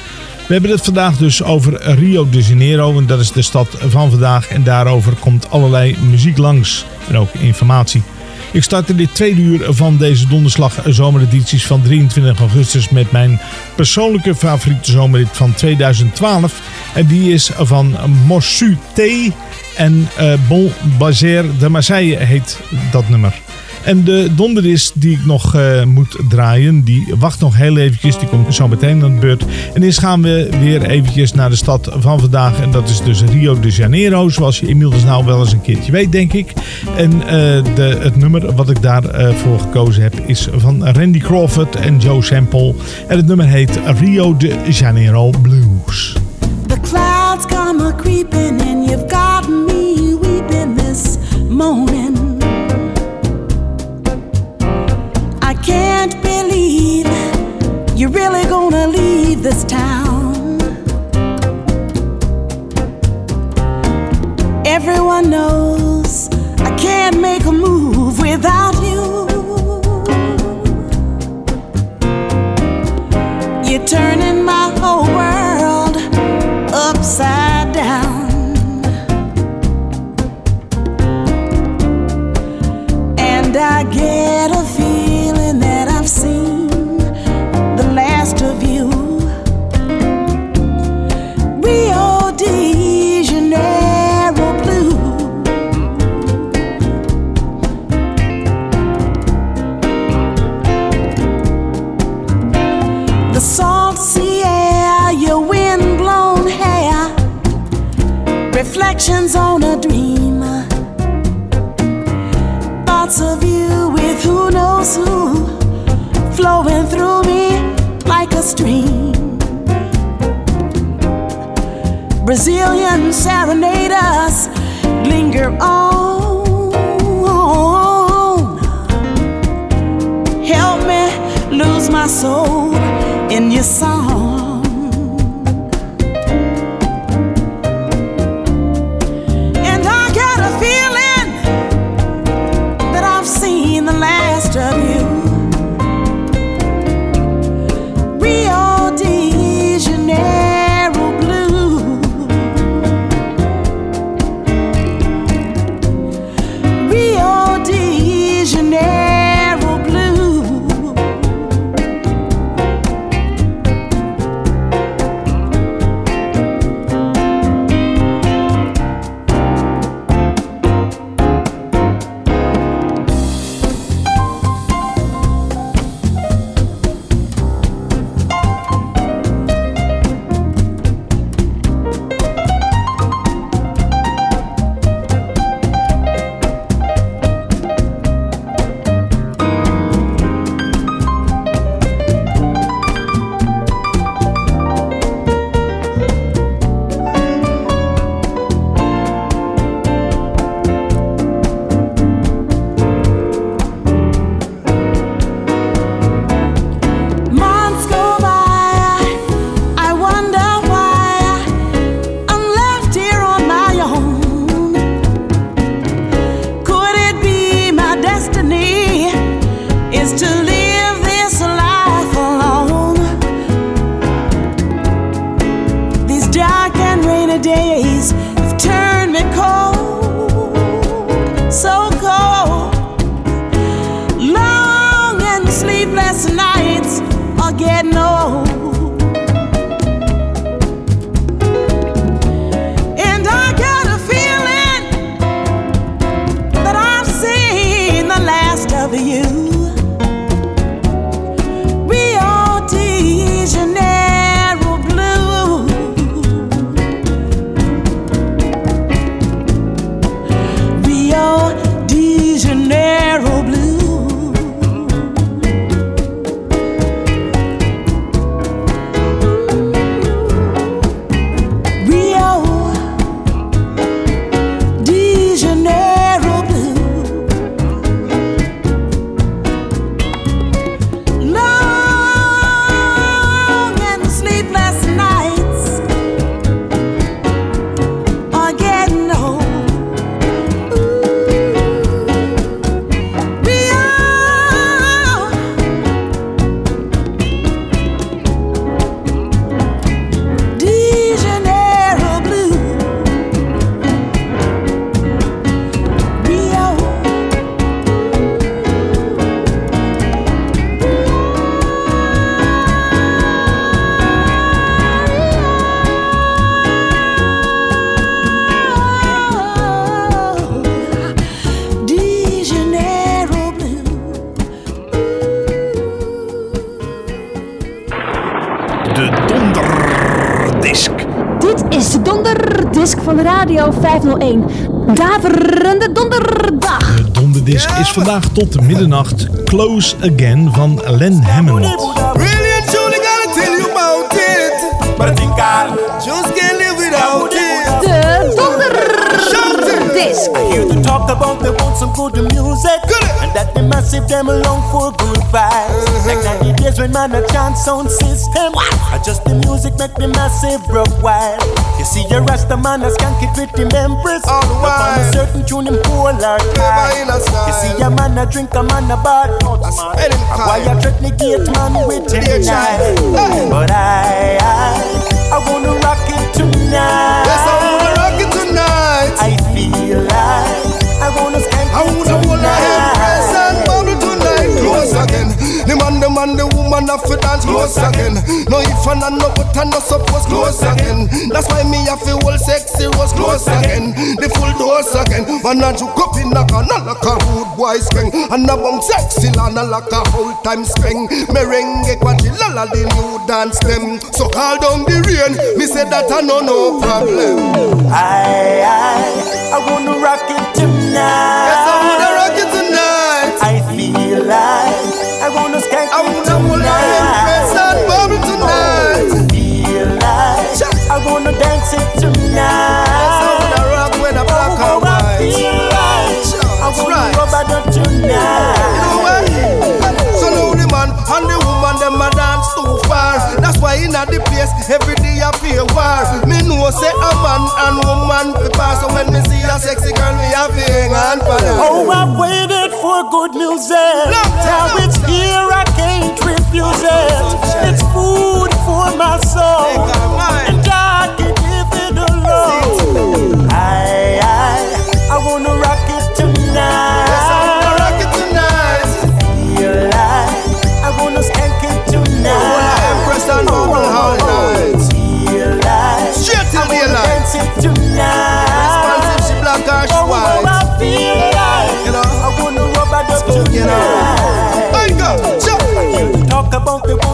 We hebben het vandaag dus over Rio de Janeiro. En dat is de stad van vandaag. En daarover komt allerlei muziek langs. En ook informatie. Ik start in dit tweede uur van deze donderslag zomeredities van 23 augustus met mijn persoonlijke favoriete zomerrit van 2012. En die is van Morsu T. En uh, Bon Bazer de Marseille heet dat nummer. En de donderdis die ik nog uh, moet draaien, die wacht nog heel eventjes. Die komt zo meteen aan de beurt. En eerst gaan we weer eventjes naar de stad van vandaag. En dat is dus Rio de Janeiro. Zoals je inmiddels nou wel eens een keertje weet, denk ik. En uh, de, het nummer wat ik daarvoor uh, voor gekozen heb is van Randy Crawford en Joe Sample. En het nummer heet Rio de Janeiro Blues. The clouds come creeping and you've got me weeping this morning. Can't you're really gonna leave this town. Everyone knows I can't make a move without you. You're turning my whole world Brazilian serenaders linger on. Help me lose my soul in your song. Radio 501. Daverende donderdag. De donderdisc is vandaag tot middernacht Close Again van Len Hammond. Really and truly gotta tell you about it. But I think I just can't live without it. De donderdisc. I hear them talk about they want some good that they them along for good vibes uh-huh. Like 90 days when man a chant sound system. I just the music make the massive broke wild You see your rasta man a skank it with the empress All the while a certain tune him poor like You see a man a drink a man a bar man. Why you threat negate man with the knife But I, I, I wanna rock it tonight. Yes, The man, the man, the woman have to dance close again. No if and no but and no suppose close again. That's why me have to hold sexy rose close again. The full dose again. Man a juke up in a can like a rude boy skeng. And a bum sexy lana like a whole time skeng. Merengue quadrilla the new dance them. So call down the rain. Me say that I know no problem. I, I, I wanna rock it tonight. Yes, I wanna rock it tonight. I feel like I skank I wanna hold her hand, press and bubble tonight. Feel like I wanna dance it tonight. Yes, I wanna rock with a black oh, and I white. feel like I wanna right. rub it tonight. You know what? So now the man and the woman them a dance too far. That's why in the place every day I feel war. Know say a man and woman prepare. So when me see a sexy girl, me a feel on fire. Oh, I've waited for good music. Eh? Now it's here, I can't refuse it. It's food for my soul,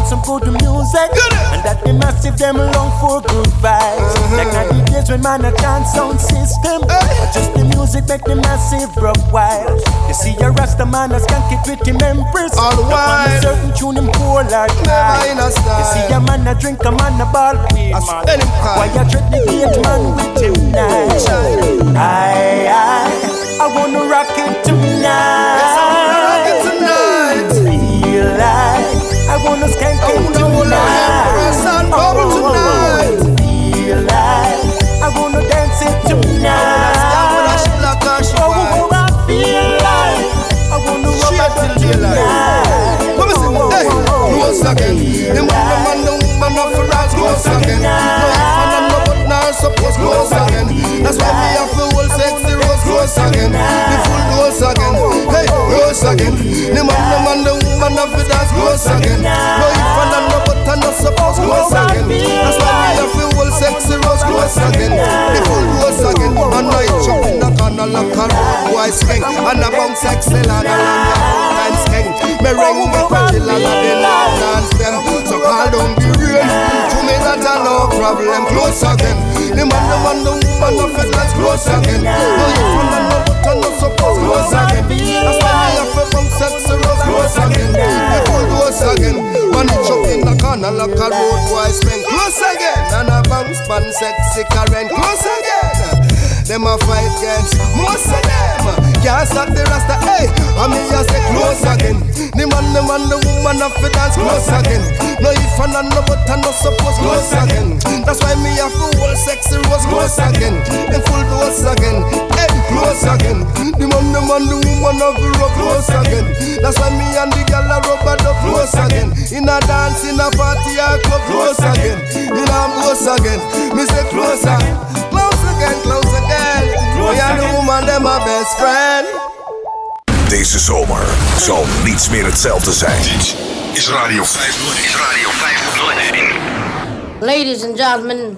some good music. And that they massive them long for good vibes. Uh-huh. Like not the days when man a dance sound system. Just the music make the massive broke wild. You see a rasta man a skank it with him empress All the on a while. certain tune him poor like Never in a style. You see a man a drink a man a ball play I spell him Why card. you treat the gate man with him nice I, I, I wanna rock it tonight. Yes, I wanna skank oh, it tonight. Oh, tonight. Oh, oh, feel like I wanna dance it tonight. Oh, I feel like I wanna rub it tonight. What was it? Hey, once again, the man, the man, the woman, not for us. Once again, Man and the but now suppose again. That's why we have to hold sexy rose once again. The full once again. Hey, rose again. The man, the man none of it has goes again. No, if I land the button, I suppose goes again. That's why we have the whole sexy rose goes again. The full goes again. And I jump in the corner like a road swing. And I bounce excel and I land the whole skank. Me ring me cradle and I be dance them. So call down the rain. To me that a no problem. Close again. The man, the man, the woman, the fed, let's close again. No, if I land the button, I suppose goes again. That's why have to close again. The full dose again. Man it up in the corner like a road boy swing. Close again. And a bounce pan sexy Karen. Close again. Them a fight against most of them. Can't stop the rasta, hey. And me just say close again. The man, the man, the woman have to dance close again. No if and no but I no suppose close again. That's why me have to hold sexy rose close again. In full dose again, hey, close again. The man, the man, the woman have to rub close again. That's why me and the girl are rub it up close again. In a dance, in a party, I club close again. In a close again, me say close again. Close again, close again. Me and the woman, them my best friend. Deze zomer zal niets meer hetzelfde zijn. Dit is Radio 501. Is Radio 501. Ladies and gentlemen,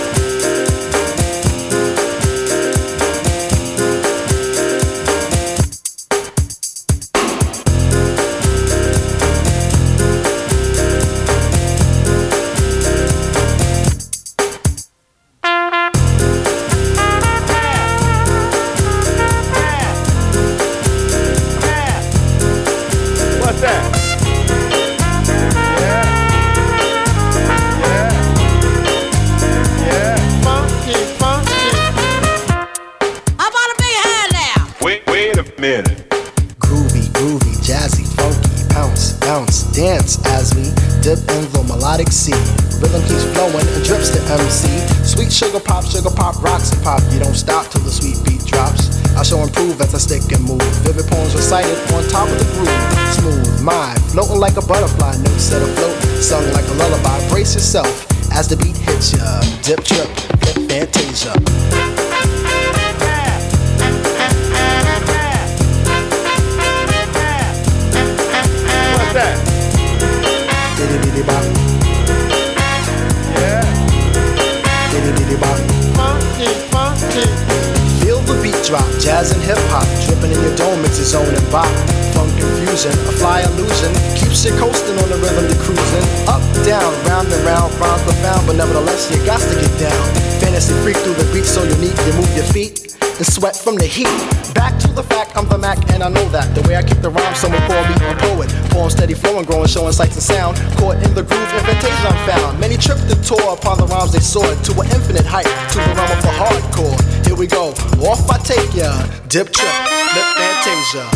Stick and move. Vivid poems recited on top of the groove. Smooth mind, floating like a butterfly, notes set afloat, sung like a lullaby. Brace yourself as the beat hits ya. Dip, trip, flip, fantasia. What's that? Bitty bitty bop. Yeah. Bitty bitty bop. Jazz and hip hop, dripping in your dome, it's a zone and bop. Funk confusion, a fly illusion, keeps you coasting on the rhythm you're cruising. Up, down, round and round, rhymes profound, but nevertheless you got to get down. Fantasy freak through the beat so unique, you move your feet and sweat from the heat. Back to the fact, I'm the Mac, and I know that. The way I kick the rhyme, someone call me a poet. Poem steady flowing, growing, showing sights and sound. Caught in the groove, invitation I'm found. Many tripped the tour upon the rhymes they soared to an infinite height, to the realm of the hardcore. Here we go, off I take ya. Dip trip, lip fantasia.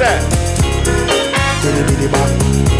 That? Bitty bitty bop.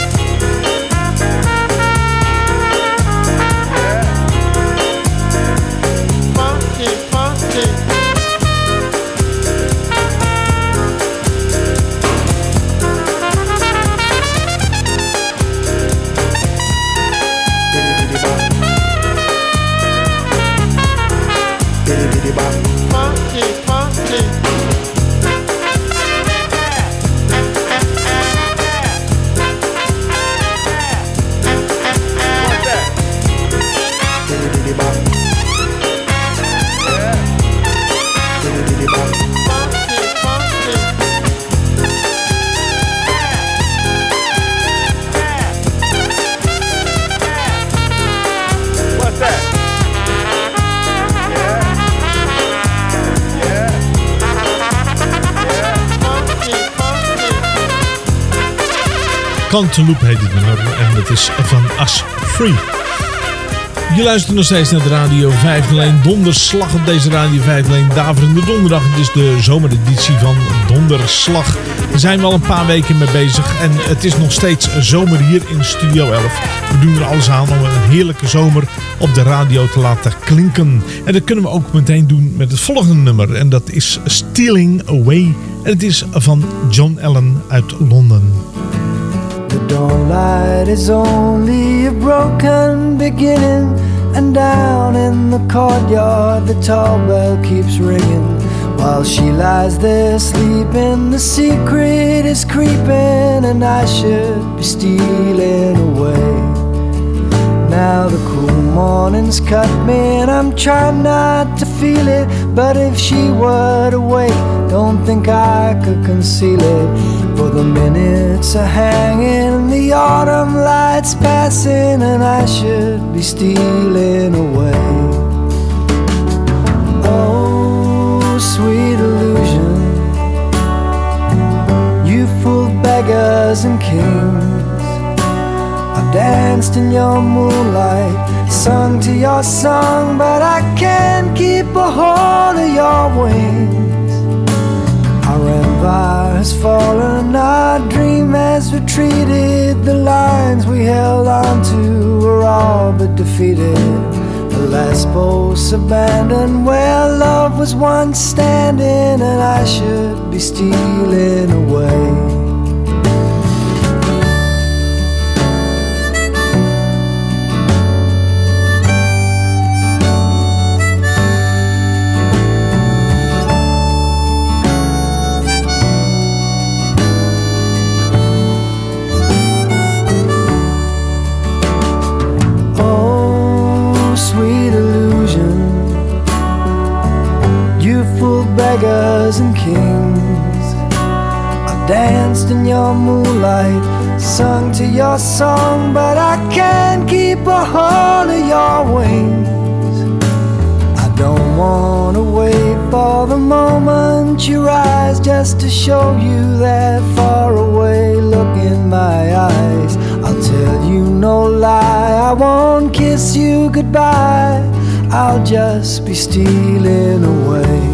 Cantaloupe heet het nummer en dat is van Us Free. Je luistert nog steeds naar de Radio 501 Donderslag op deze Radio 501 Daverende Donderdag. Het is de zomereditie van Donderslag. We zijn wel een paar weken mee bezig en het is nog steeds zomer hier in Studio 11. We doen er alles aan om een heerlijke zomer op de radio te laten klinken. En dat kunnen we ook meteen doen met het volgende nummer en dat is Stealing Away. En het is van John Allen uit Londen. Dawnlight is only a broken beginning, and down in the courtyard the tall bell keeps ringing. While she lies there sleeping, the secret is creeping, and I should be stealing away. Now the cool mornings cut me, and I'm trying not to feel it. But if she were to wait, don't think I could conceal it. For the minutes are hanging, the autumn lights passing, and I should be stealing away. Oh, sweet illusion, you fooled beggars and kings. I've danced in your moonlight, sung to your song, but I can't keep a hold of your wings. Has fallen, our dream has retreated. The lines we held on to were all but defeated. The last post abandoned where love was once standing, and I should be stealing away. Show you that far away look in my eyes. I'll tell you no lie, I won't kiss you goodbye. I'll just be stealing away.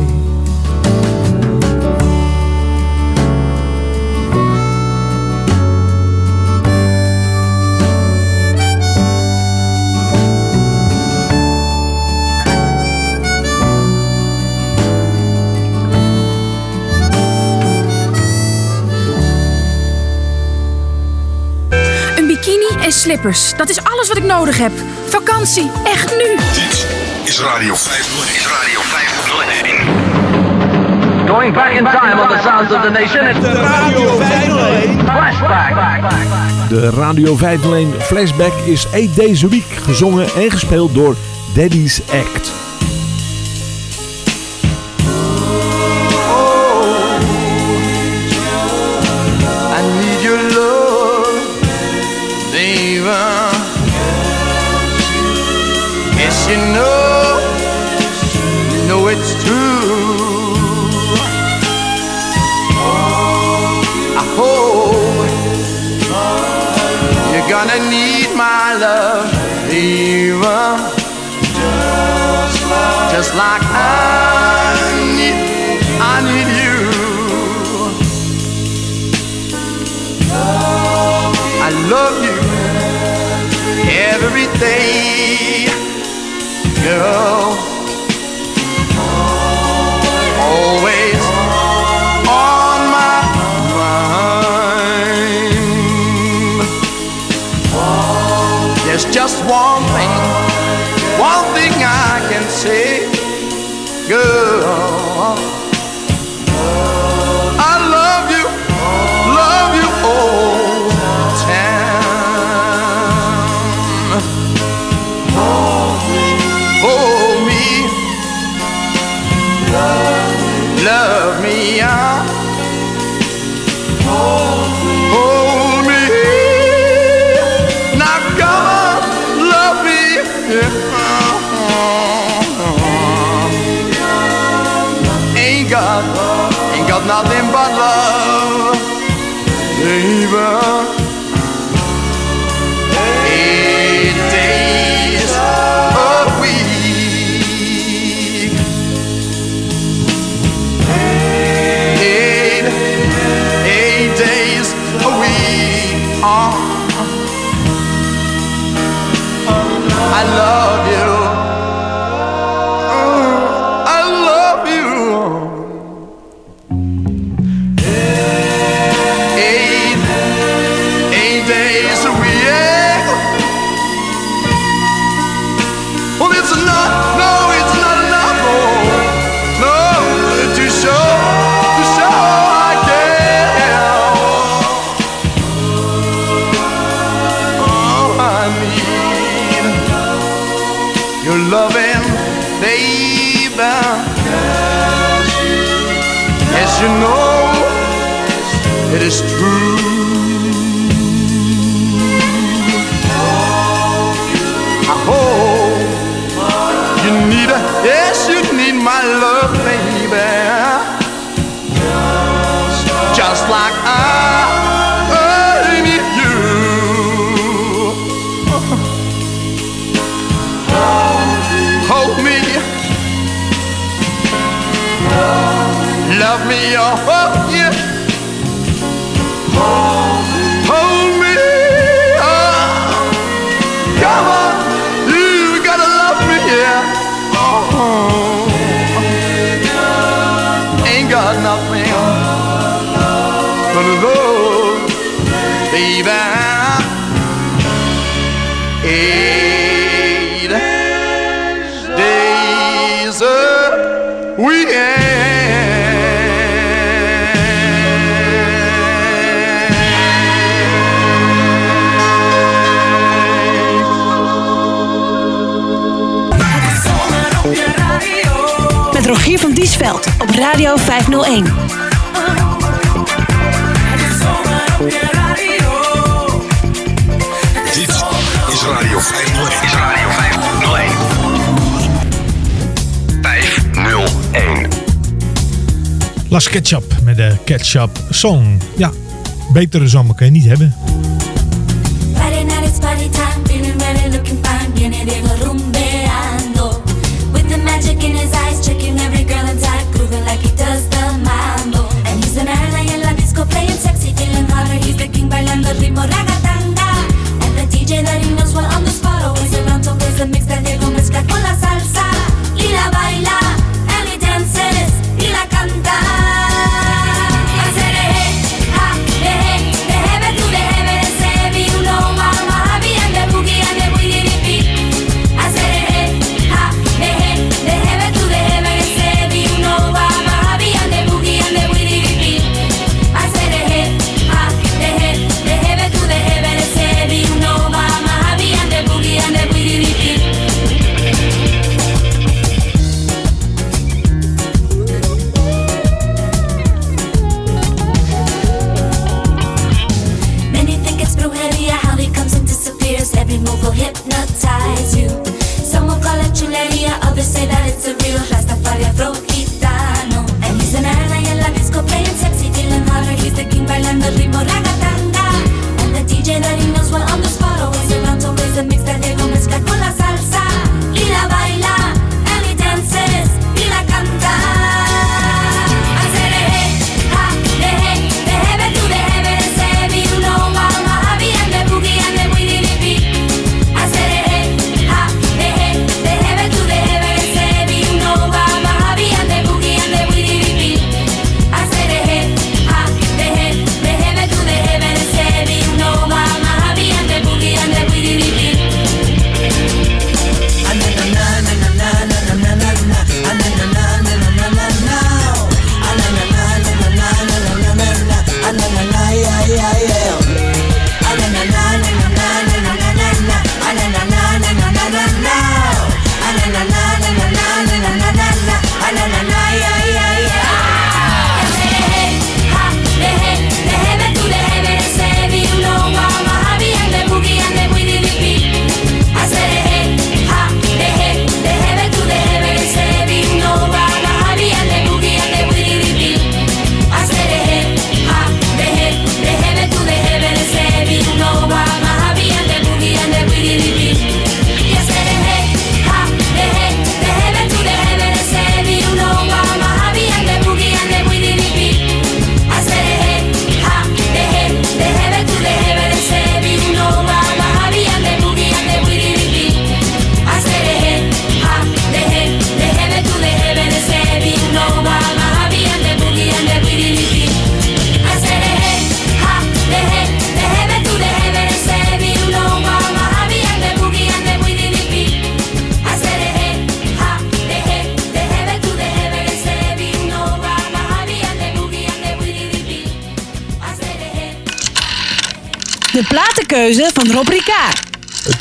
Dat is alles wat ik nodig heb. Vakantie, echt nu. Dit is Radio 501. Is Radio 501. Going back in time on the sounds of the nation. The Radio 501 Flashback. De Radio 501 Flashback is Eet Deze Week gezongen en gespeeld door Daddy's Act. Girl. is true. 501. Radio 501. Is Radio 501. 501. Las Ketchup met de Ketchup Song. Ja, betere zomer kan je niet hebben. moving like he does the mambo. And he's the man, I love disco, playing sexy, feeling hotter. He's the king bailando el rock.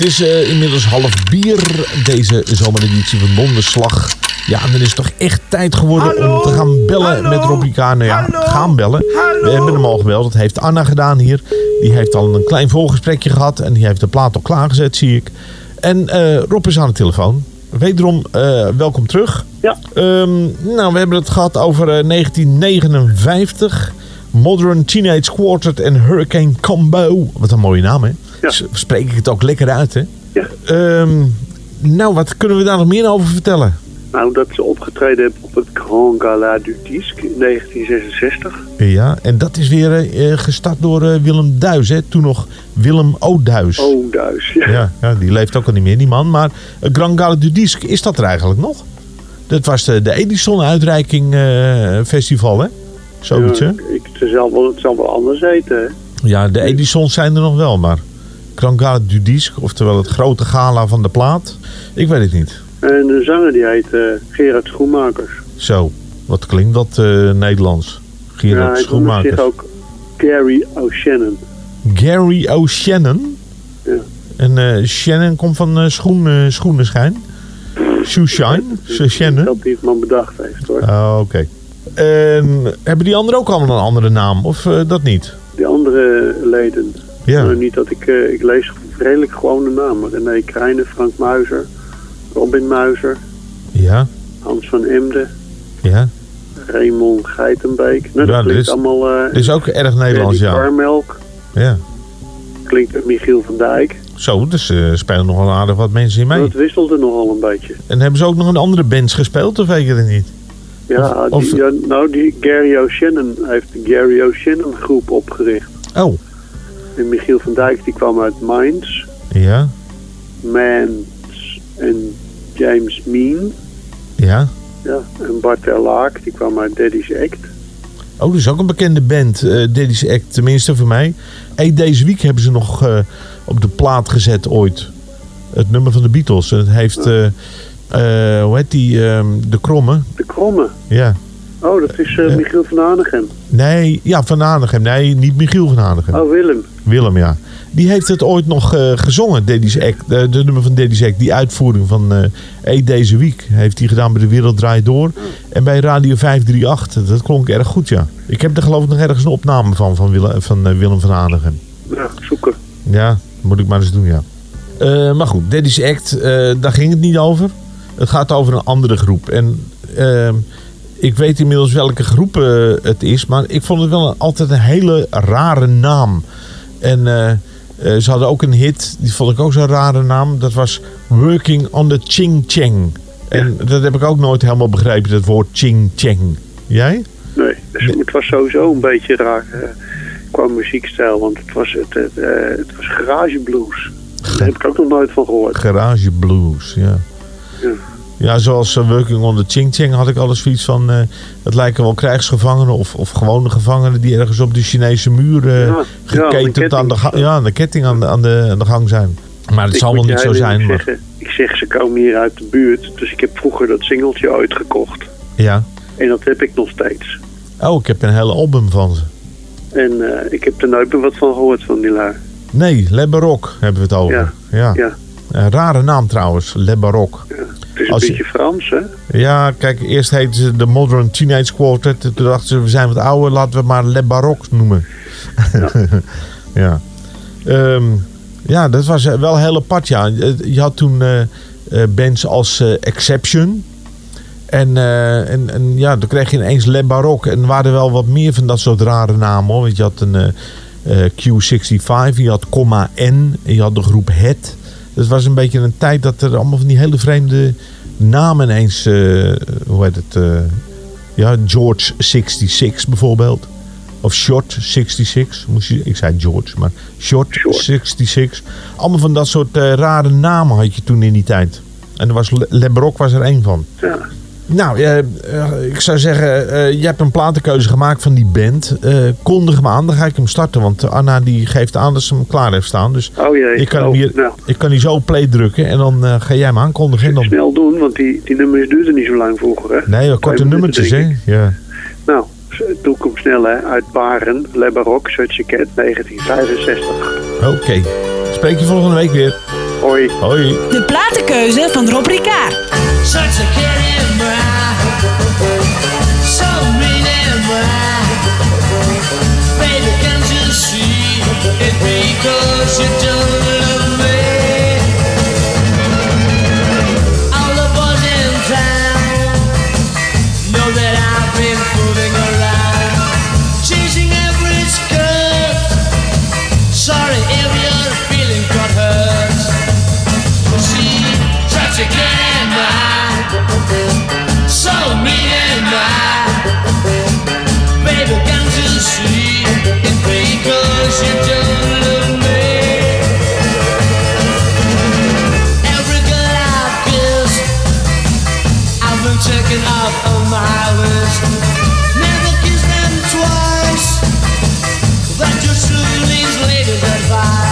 Is eh, inmiddels half bier, deze zomereditie van Donderslag. Ja, en dan is het toch echt tijd geworden om te gaan bellen met Rob Ricard. Nou ja, gaan bellen. We hebben hem al gebeld. Dat heeft Anna gedaan hier. Die heeft al een klein voorgesprekje gehad. En die heeft de plaat al klaargezet, zie ik. En eh, Rob is aan de telefoon. Wederom, eh, welkom terug. Ja. Ehm, nou, we hebben het gehad over eh, 1959. Modern Teenage Quartet en Hurricane Combo. Wat een mooie naam, hè? Ja. Spreek ik het ook lekker uit, hè? Ja. Ehm, nou, wat kunnen we daar nog meer over vertellen? Nou, dat ze opgetreden hebben op het Grand Gala du Disque in 1966. Ja, en dat is weer eh, gestart door eh, Willem Duis, hè? Toen nog Willem Oudhuis. Oh, Duis. Ja. Ja, ja, die leeft ook al niet meer, die man. Maar Grand Gala du Disque, is dat er eigenlijk nog? Dat was de, de Edison-uitreiking eh, festival, hè? Zoiets, hè? Ja, ik, het, zal wel, het zal wel anders heten, hè? Ja, de Edisons zijn er nog wel, maar... Grand du Disque, oftewel het grote gala van de plaat. Ik weet het niet. En de zanger die heet eh, Gerard Schoenmakers. Zo, wat klinkt dat eh, Nederlands? ja, Gerard hij noemde Schoenmakers. ook Gary O'Shannon. Gary O'Shannon. Ja. En eh, Shannon komt van schoen, schoenenschijn. Shoeshine. Shannon. Dat hij het man bedacht heeft, hoor. Oh, oké. En hebben die anderen ook allemaal een andere naam? Of dat niet? Die andere leden. Ja. Nou, niet dat ik... eh, ik lees redelijk gewone namen. René Krijnen, Frank Muizer, Robin Muizer, Ja, Hans van Emden, ja. Raymond Geitenbeek. Nou, dat klinkt is- allemaal... Dit is ook erg Nederlands, ja. Carmelk. Ja. Klinkt Michiel van Dijk. Zo, dus eh spelen nog wel aardig wat mensen in mee. Dat wisselt nogal een beetje. En hebben ze ook nog een andere bands gespeeld, of weet je het niet? Ja, Of- die, ja, nou, die Gary O'Shannon heeft de Gary O'Shannon groep opgericht. Oh, En Michiel van Dijk die kwam uit Mainz, ja, Mans en James Mean. ja. Ja, en Bart ter Laak die kwam uit Daddy's Act. Oh, dat is ook een bekende band, eh Daddy's Act, tenminste voor mij. Hey, deze week hebben ze nog eh, op de plaat gezet ooit. Het nummer van de Beatles. En het heeft, eh, hoe heet die, ehm, De Kromme. De Kromme. Ja. Oh, dat is eh, Michiel van Hanegem. Nee, ja, Van Hanegem. Nee, niet Michiel van Hanegem. Oh, Willem. Willem, ja. Die heeft het ooit nog eh, gezongen, Daddy's Act. De, de nummer van Daddy's Act. Die uitvoering van eh Hey Deze Week heeft hij gedaan bij De Wereld Draait Door. En bij Radio 538. Dat klonk erg goed, ja. Ik heb er geloof ik nog ergens een opname van, van, Willem, van Willem van Hanegem. Ja, zoeken. Ja, moet ik maar eens doen, ja. Maar goed, Daddy's Act, daar ging het niet over. Het gaat over een andere groep. En ehm, ik weet inmiddels welke groep eh, het is. Maar ik vond het wel een- altijd een hele rare naam. En eh, eh, ze hadden ook een hit, die vond ik ook zo'n rare naam. Dat was Working on the Ching Cheng. En dat heb ik ook nooit helemaal begrepen, dat woord Ching Cheng. Jij? Nee, dus het was sowieso een beetje raar qua muziekstijl. Want het was, het, het, het was garage blues. Daar heb ik ook nog nooit van gehoord. Garage Blues, ja. Ja. Ja, zoals eh, Working on the Ching Cheng had ik alles zoiets van... eh, het lijken wel krijgsgevangenen of, of gewone gevangenen... die ergens op de Chinese muur Ja, ja, geketend aan aan, de ja, aan de ketting aan de, aan, de, aan de gang zijn. Maar het Ik zal wel niet zo zijn. Maar, Zeggen, ik zeg, ze komen hier uit de buurt. Dus ik heb vroeger dat singeltje ooit gekocht. ja. En dat heb ik nog steeds. Oh, ik heb een hele album van ze. En ik heb er nooit meer wat van gehoord van die lui. Nee, Le Baroque hebben we het over. Ja. Ja. Een rare naam trouwens, Le Baroque. Het is een Als je- beetje Frans, hè? Ja, kijk, eerst heette ze de Modern Teenage Quartet. Toen dachten ze, we zijn wat ouder, laten we het maar Le Baroque noemen. Ja. Ehm, ja, dat was eh, wel heel apart, ja. Eh, Je had toen eh, eh, bands als eh, Exception. En, eh, en, en ja, dan kreeg je ineens Le Baroque. En er waren wel wat meer van dat soort rare namen, hoor. Want je had een eh, eh, Q65, je had Comma N, en je had de groep Het. Het was een beetje een tijd dat er allemaal van die hele vreemde namen ineens... eh, hoe heet het? eh, ja, George 66 bijvoorbeeld. Of Short 66. Moest je, ik zei George, maar Short, 66. Allemaal van dat soort eh, rare namen had je toen in die tijd. En er was Le, Le was er één van. Ja. Nou, eh, eh, ik zou zeggen, eh, je hebt een platenkeuze gemaakt van die band. Kondig hem aan, dan ga ik hem starten. Want Anna die geeft aan dat ze hem klaar heeft staan. Dus Oh jee. ik kan, hem Oh, hier, nou. ik kan hier zo play drukken en dan ga jij hem aankondigen. En dan... Snel doen, want die, die nummers duurden niet zo lang vroeger, hè? Nee, korte nummertjes, hè? Ja. Nou, doe ik hem snel, hè? Uit Baren, Le Baroque, Such a Cat, 1965. Oké. Spreek je volgende week weer. Hoi. Hoi. De platenkeuze van Rob Ricard. Such a kid in So mean and Baby, can't you see it because you don't a kid in so mean and my Baby, can't you see it because you don't love me? Every girl I've kissed, I've been checking off on my list. Never kissed them twice. That's just these ladies' advice.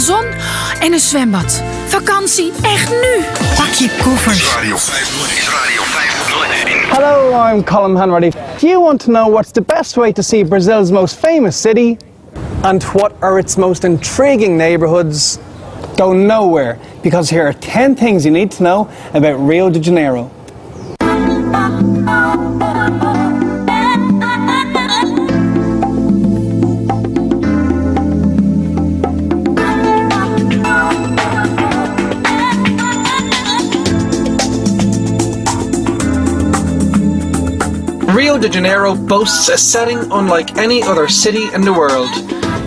Zon en een zwembad. Vakantie, echt nu. Pak je koffers. Radio 501 is Radio 501. Hello, I'm Colin Hanratty. Do you want to know what's the best way to see Brazil's most famous city? And what are its most intriguing neighborhoods? Go nowhere, because here are 10 things you need to know about Rio de Janeiro. De Janeiro boasts a setting unlike any other city in the world.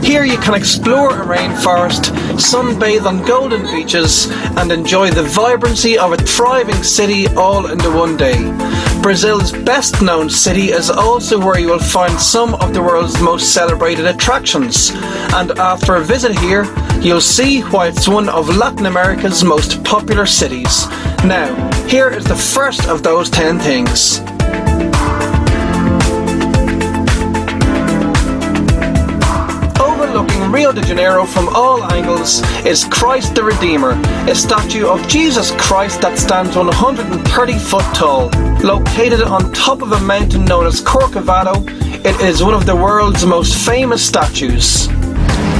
Here you can explore a rainforest, sunbathe on golden beaches, and enjoy the vibrancy of a thriving city all in the one day. Brazil's best known city is also where you will find some of the world's most celebrated attractions. And after a visit here, you'll see why it's one of Latin America's most popular cities. Now, here is the first of those 10 things. Rio de Janeiro from all angles is Christ the Redeemer, a statue of Jesus Christ that stands 130 foot tall. Located on top of a mountain known as Corcovado, it is one of the world's most famous statues.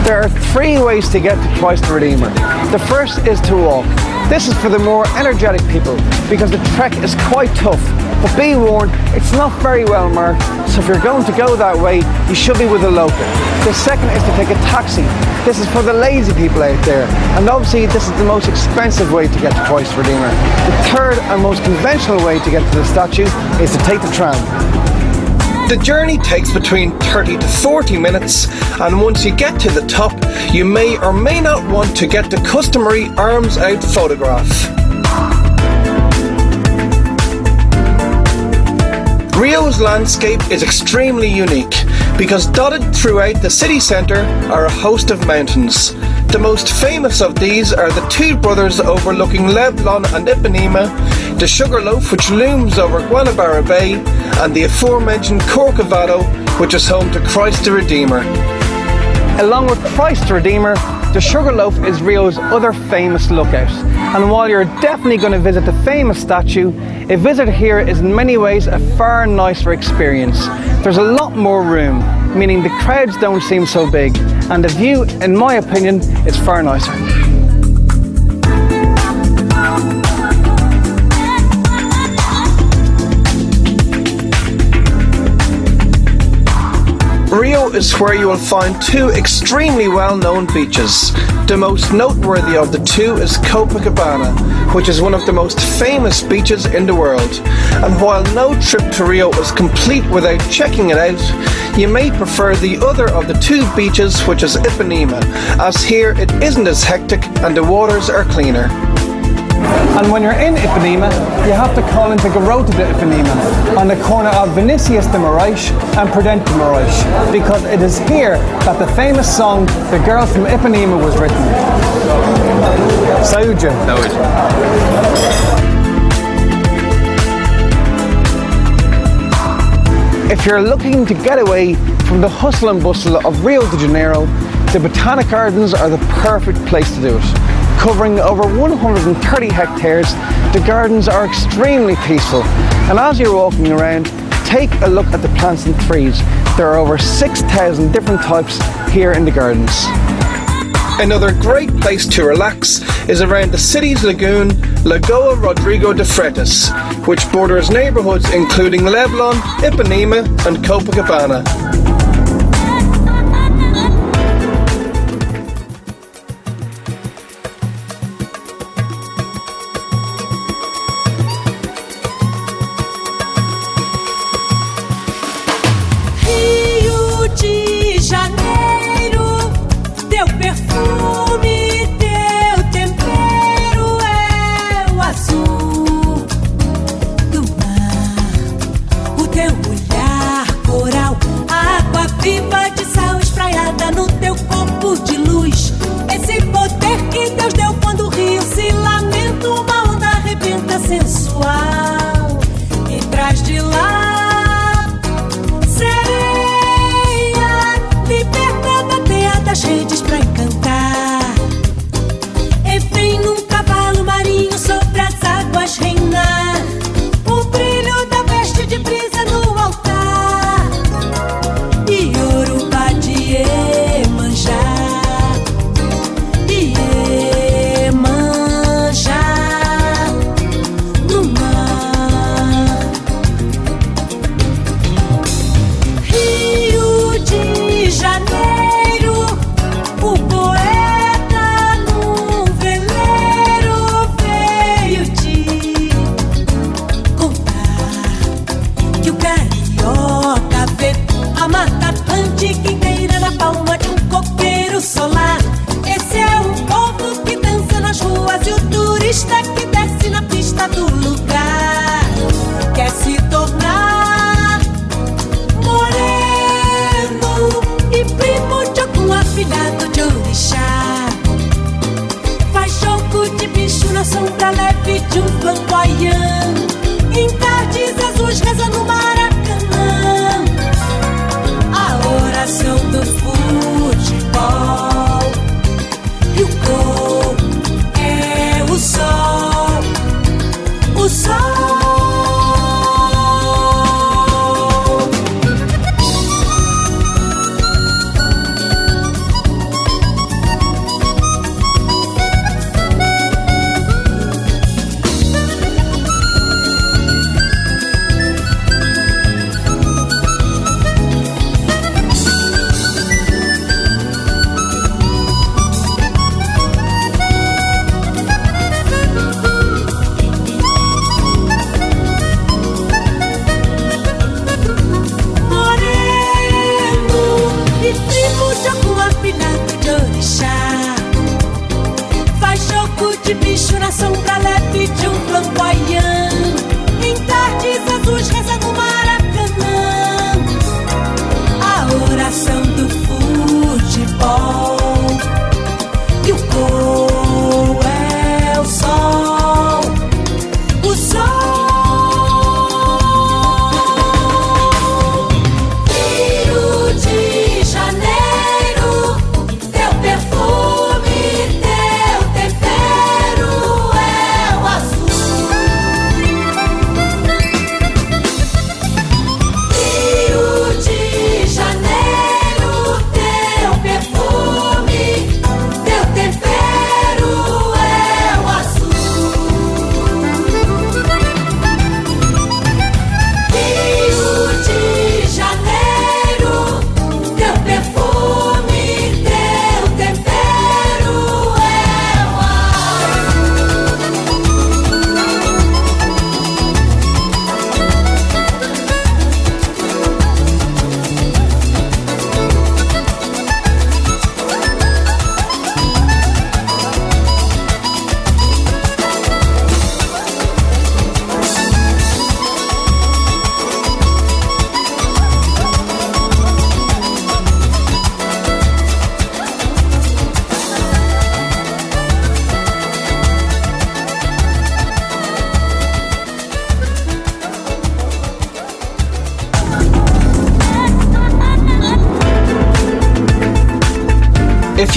There are three ways to get to Christ the Redeemer. The first is to walk. This is for the more energetic people because the trek is quite tough. But be warned, it's not very well marked, so if you're going to go that way, you should be with a local. The second is to take a taxi. This is for the lazy people out there, and obviously this is the most expensive way to get to Christ Redeemer. The third and most conventional way to get to the statue is to take the tram. The journey takes between 30 to 40 minutes, and once you get to the top, you may or may not want to get the customary arms out photograph. Rio's landscape is extremely unique because dotted throughout the city centre are a host of mountains. The most famous of these are the two brothers overlooking Leblon and Ipanema, the Sugarloaf which looms over Guanabara Bay, and the aforementioned Corcovado which is home to Christ the Redeemer. Along with Christ the Redeemer, the Sugarloaf is Rio's other famous lookout. And while you're definitely going to visit the famous statue, A visit here is in many ways a far nicer experience. There's a lot more room, meaning the crowds don't seem so big, and the view, in my opinion, is far nicer. Rio is where you will find two extremely well known beaches. The most noteworthy of the two is Copacabana, which is one of the most famous beaches in the world. And while no trip to Rio is complete without checking it out, you may prefer the other of the two beaches, which is Ipanema, as here it isn't as hectic and the waters are cleaner. And when you're in Ipanema, you have to call into Garota de Ipanema on the corner of Vinicius de Moraes and Prudente de Moraes because it is here that the famous song The Girl from Ipanema was written. Saúde. If you're looking to get away from the hustle and bustle of Rio de Janeiro, the Botanic Gardens are the perfect place to do it. Covering over 130 hectares, the gardens are extremely peaceful. And as you're walking around, take a look at the plants and trees. There are over 6,000 different types here in the gardens. Another great place to relax is around the city's lagoon, Lagoa Rodrigo de Freitas, which borders neighbourhoods including Leblon, Ipanema, and Copacabana.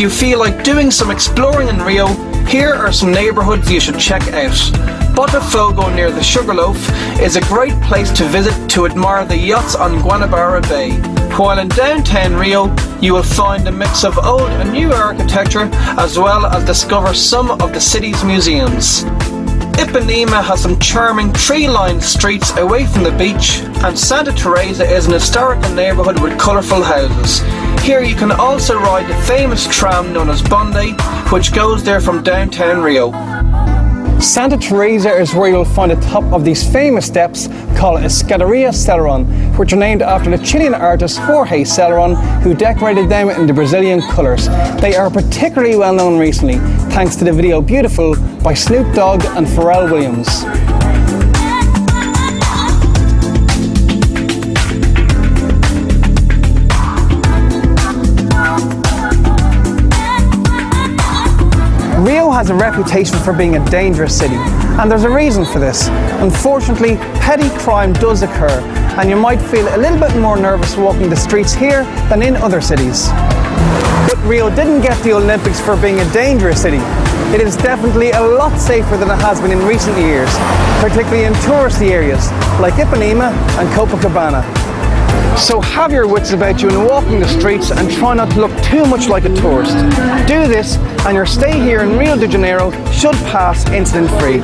You feel like doing some exploring in Rio, here are some neighbourhoods you should check out. Botafogo near the Sugarloaf is a great place to visit to admire the yachts on Guanabara Bay. While in downtown Rio, you will find a mix of old and new architecture as well as discover some of the city's museums. Ipanema has some charming tree-lined streets away from the beach, and Santa Teresa is an historical neighbourhood with colourful houses. Here you can also ride the famous tram known as Bondi, which goes there from downtown Rio. Santa Teresa is where you'll find the top of these famous steps called Escadaria Celeron, which are named after the Chilean artist Jorge Celeron, who decorated them in the Brazilian colours. They are particularly well known recently, thanks to the video Beautiful by Snoop Dogg and Pharrell Williams. Has a reputation for being a dangerous city, and there's a reason for this. Unfortunately, petty crime does occur, and you might feel a little bit more nervous walking the streets here than in other cities. But Rio didn't get the Olympics for being a dangerous city. It is definitely a lot safer than it has been in recent years, particularly in touristy areas like Ipanema and Copacabana. So have your wits about you in walking the streets and try not to look too much like a tourist. Do this and your stay here in Rio de Janeiro should pass incident free.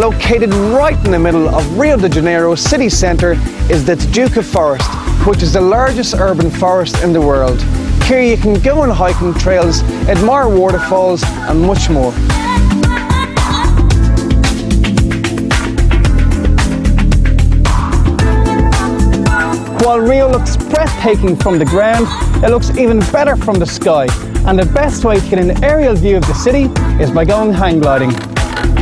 Located right in the middle of Rio de Janeiro city centre is the Tijuca Forest, which is the largest urban forest in the world. Here you can go on hiking trails, admire waterfalls and much more. While Rio looks breathtaking from the ground, it looks even better from the sky. And the best way to get an aerial view of the city is by going hang gliding.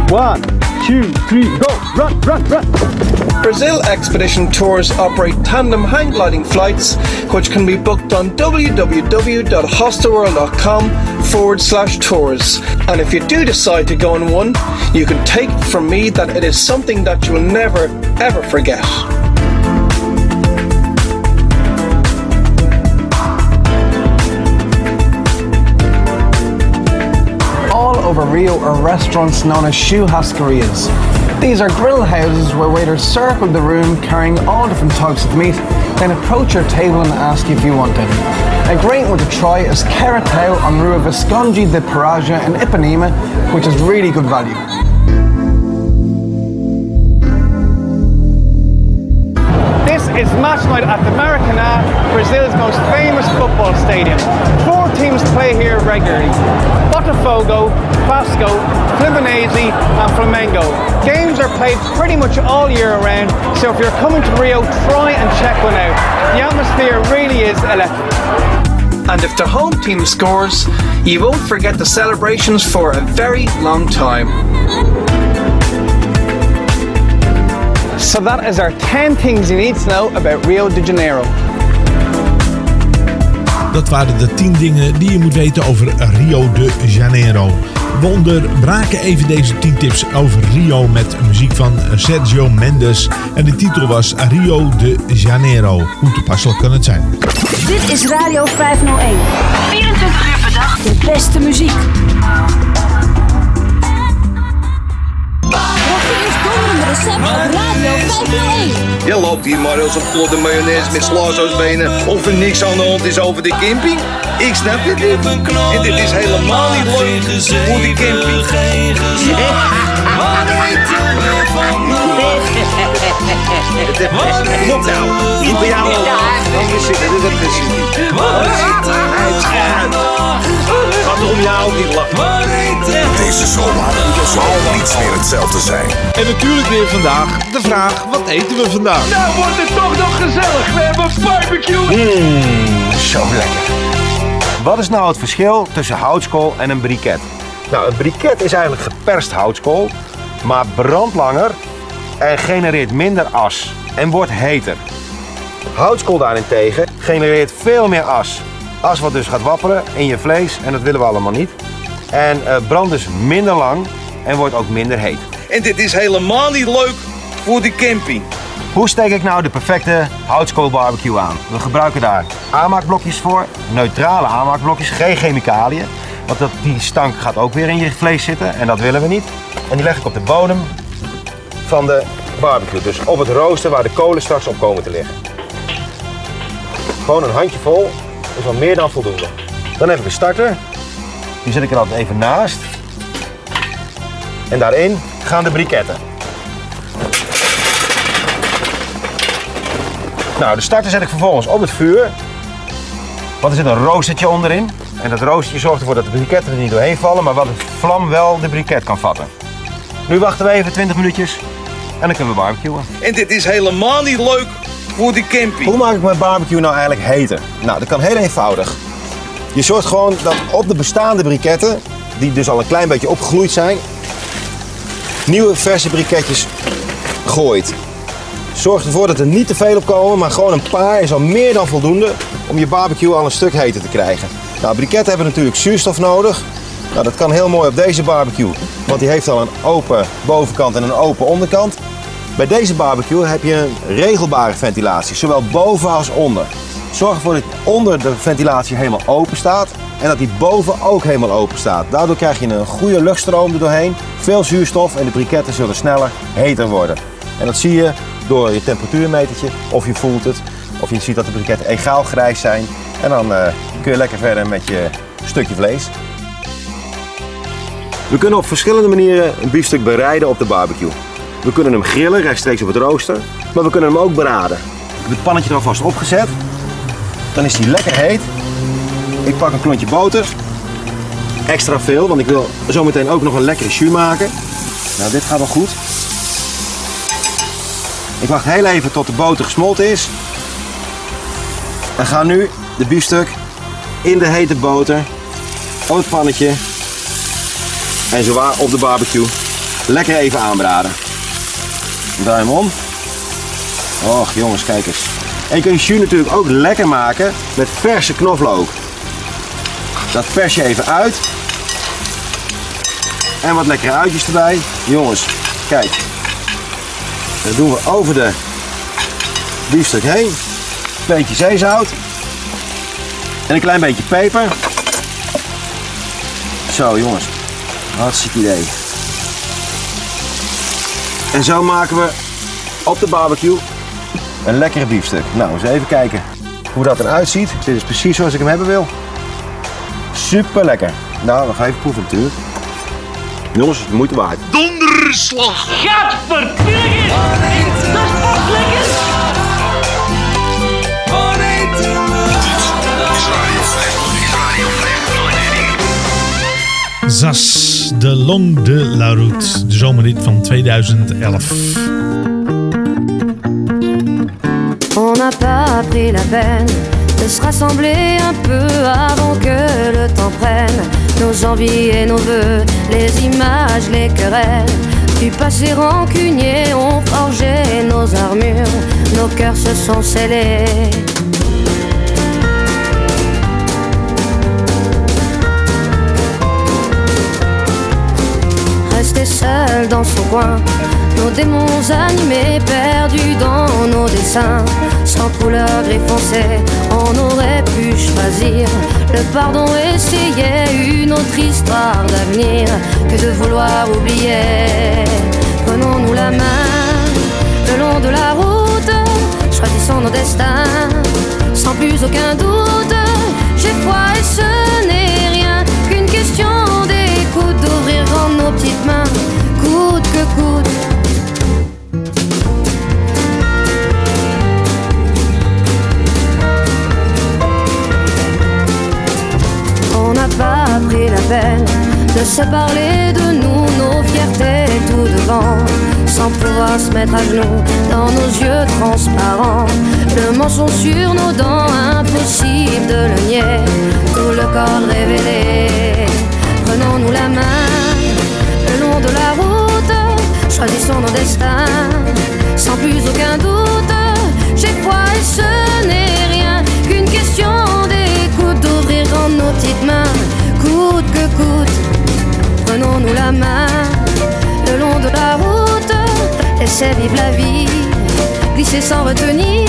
One, two, three, go! Run, run, run! Brazil Expedition Tours operate tandem hang gliding flights, which can be booked on www.hostelworld.com forward slash tours. And if you do decide to go on one, you can take from me that it is something that you will never, ever forget. All over Rio are restaurants known as churrascarias. These are grill houses where waiters circle the room carrying all different types of meat, then approach your table and ask if you want any. A great one to try is Caratao on Rua Visconde de Paraja in Ipanema, which is really good value. Is match night at the Maracanã, Brazil's most famous football stadium. Four teams play here regularly. Botafogo, Vasco, Fluminense and Flamengo. Games are played pretty much all year round, so if you're coming to Rio, try and check one out. The atmosphere really is electric. And if the home team scores, you won't forget the celebrations for a very long time. So that is our 10 things you need to know about Rio de Janeiro. Dat waren de 10 dingen die je moet weten over Rio de Janeiro. We onderbraken even deze 10 tips over Rio met muziek van Sergio Mendes. En de titel was Rio de Janeiro. Hoe toepasselijk kan het zijn? Dit is Radio 501. 24 uur per dag. De beste muziek. Recept op Radio 501. Je loopt hier maar als een vlotte mayonaise met slazoosbenen of er niks aan de hand is over de camping. Ik snap dit niet. En dit is helemaal niet leuk voor de camping. Kom nou, niet bij jou. Anders zitten, dit heb ik gezien. Gaat er om jou niet lachen. Deze zomer zal niets meer hetzelfde zijn. En natuurlijk weer vandaag de vraag, wat eten we vandaag? Nou wordt het toch nog gezellig. We hebben barbecue. Mmm, zo lekker. Wat is nou het verschil tussen houtskool en een briket? Nou, een briket is eigenlijk geperst houtskool, maar brandt langer en genereert minder as en wordt heter. Houtskool daarentegen genereert veel meer as. As wat dus gaat wapperen in je vlees en dat willen we allemaal niet. En eh, brandt dus minder lang en wordt ook minder heet. En dit is helemaal niet leuk voor de camping. Hoe steek ik nou de perfecte houtskool barbecue aan? We gebruiken daar aanmaakblokjes voor, neutrale aanmaakblokjes, geen chemicaliën. Want dat, die stank gaat ook weer in je vlees zitten en dat willen we niet. En die leg ik op de bodem van de barbecue. Dus op het rooster waar de kolen straks op komen te liggen. Gewoon een handje vol, is al meer dan voldoende. Dan heb ik een starter. Die zet ik er altijd even naast. En daarin gaan de briketten. Nou, de starter zet ik vervolgens op het vuur. Want er zit een roostertje onderin. En dat roostertje zorgt ervoor dat de briketten er niet doorheen vallen, maar wat de vlam wel de briket kan vatten. Nu wachten we even 20 minuutjes en dan kunnen we barbecuen. En dit is helemaal niet leuk voor die camping. Hoe maak ik mijn barbecue nou eigenlijk heter? Nou, dat kan heel eenvoudig. Je zorgt gewoon dat op de bestaande briketten, die dus al een klein beetje opgegroeid zijn, nieuwe verse briketjes gooit. Zorg ervoor dat er niet te veel op komen, maar gewoon een paar is al meer dan voldoende om je barbecue al een stuk heter te krijgen. Nou, briketten hebben natuurlijk zuurstof nodig. Nou, dat kan heel mooi op deze barbecue, want die heeft al een open bovenkant en een open onderkant. Bij deze barbecue heb je een regelbare ventilatie, zowel boven als onder. Zorg ervoor dat onder de ventilatie helemaal open staat en dat die boven ook helemaal open staat. Daardoor krijg je een goede luchtstroom er doorheen, veel zuurstof en de briketten zullen sneller heter worden. En dat zie je door je temperatuurmetertje, of je voelt het, of je ziet dat de briketten egaal grijs zijn. En dan eh, kun je lekker verder met je stukje vlees. We kunnen op verschillende manieren een biefstuk bereiden op de barbecue. We kunnen hem grillen rechtstreeks op het rooster, maar we kunnen hem ook braden. Ik heb het pannetje er alvast opgezet. Dan is hij lekker heet. Ik pak een klontje boter. Extra veel, want ik wil zometeen ook nog een lekkere jus maken. Nou, dit gaat wel goed. Ik wacht heel even tot de boter gesmolten is. En ga nu de biefstuk in de hete boter op het pannetje en zowaar op de barbecue lekker even aanbraden. Draai hem om. Och jongens, kijk eens. En je kunt jus natuurlijk ook lekker maken met verse knoflook. Dat pers je even uit. En wat lekkere uitjes erbij. Jongens, kijk. Dat doen we over de biefstuk heen. Een beetje zeezout. En een klein beetje peper. Zo jongens, hartstikke idee. En zo maken we op de barbecue een lekkere biefstuk. Nou, eens even kijken hoe dat eruit ziet. Dit is precies zoals ik hem hebben wil. Super lekker. Nou, we gaan even proeven natuurlijk. Jongens, het is de moeite waard. Donderslag! Gadverdikke! Dat is pas lekker! Zas, de Long de la Route, de zomerrit van 2011. On n'a pas pris la peine de se rassembler un peu avant que le temps prenne nos envies et nos voeux, les images, les querelles. Du passé rancunier ont forgé nos armures, nos cœurs se sont scellés. Resté seul dans son coin, nos démons animés, perdus dans nos dessins, sans couleur gris foncé, on aurait pu choisir le pardon, essayer une autre histoire d'avenir que de vouloir oublier. Prenons-nous la main le long de la route, choisissons nos destins, sans plus aucun doute. J'ai foi et ce n'est rien qu'une question d'écoute, d'ouvrir grand nos petites mains, coûte que coûte. Pris la peine de se parler de nous, nos fiertés tout devant, sans pouvoir se mettre à genoux dans nos yeux transparents. Le mensonge sur nos dents, impossible de le nier, tout le corps révélé. Prenons-nous la main le long de la route, choisissons nos destins, sans plus aucun doute. J'ai foi et ce n'est rien qu'une question d'écoute, d'ouvrir grand nos petites mains, coûte que coûte. Prenons-nous la main le long de la route, laissez vivre la vie, glisser sans retenir.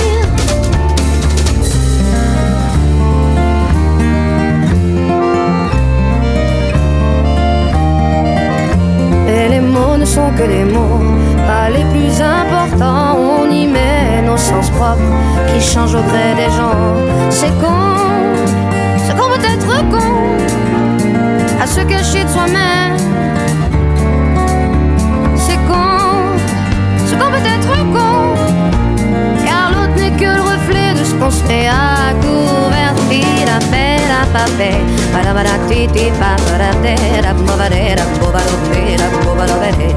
Et les mots ne sont que des mots, pas les plus importants. On y met nos sens propres qui changent au gré des gens. C'est con, c'est qu'on peut être con à se cacher de soi-même. C'est con, c'est qu'on peut être con, car l'autre n'est que le reflet de ce qu'on se fait à couvert. Tira, pera, papé, para, para, ti, ti, pa, para, tera, bobadera, bobadopera, bobadopera.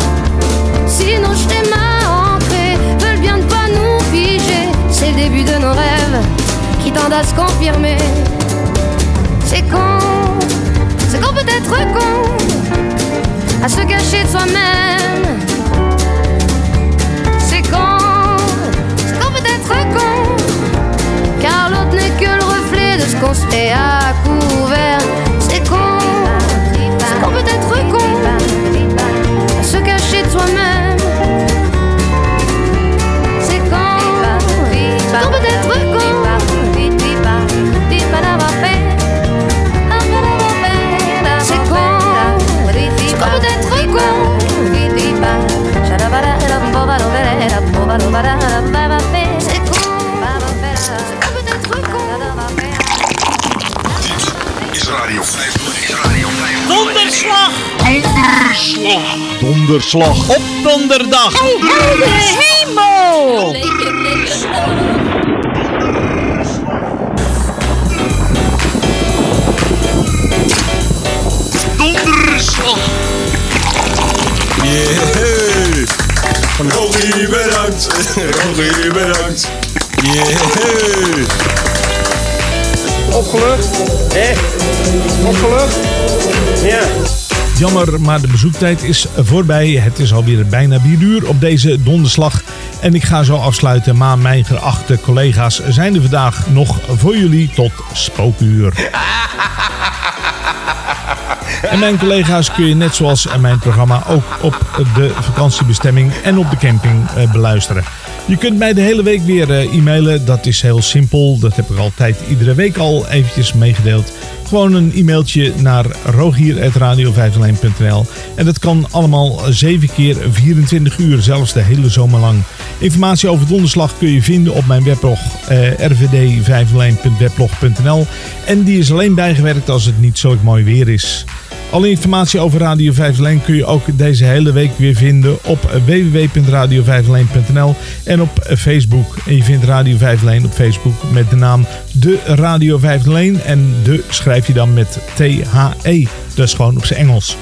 Si nos schémas ancrés veulent bien ne pas nous figer, c'est le début de nos rêves qui tendent à se confirmer. C'est con, c'est qu'on peut être con à se cacher de soi-même. C'est con, c'est qu'on peut être con, car l'autre n'est que le reflet de ce qu'on se fait à couvert. C'est con, c'est qu'on peut être con à se cacher de soi-même. Is Radio 501. Is Radio 501. Donderslag! Donderslag! Donderslag op donderdag. hemel! Bedankt! Rogie, bedankt! Yeah! Opgelucht? Hé? Opgelucht? Ja. Jammer, maar de bezoektijd is voorbij. Het is alweer bijna 4 uur op deze donderslag. En ik ga zo afsluiten, maar mijn geachte collega's zijn er vandaag nog voor jullie tot spookuur. En mijn collega's kun je net zoals mijn programma ook op de vakantiebestemming en op de camping eh, beluisteren. Je kunt mij de hele week weer eh, e-mailen. Dat is heel simpel. Dat heb ik altijd iedere week al eventjes meegedeeld. Gewoon een e-mailtje naar rogier.radio501.nl En dat kan allemaal 7 keer 24 uur, zelfs de hele zomer lang. Informatie over donderslag kun je vinden op mijn weblog eh, rvd501.weblog.nl En die is alleen bijgewerkt als het niet zo mooi weer is. Alle informatie over Radio 501 kun je ook deze hele week weer vinden op www.radio501.nl en op Facebook. En je vindt Radio 501 op Facebook met de naam De Radio 501 en de schrijf je dan met T-H-E. Dat is gewoon op zijn Engels.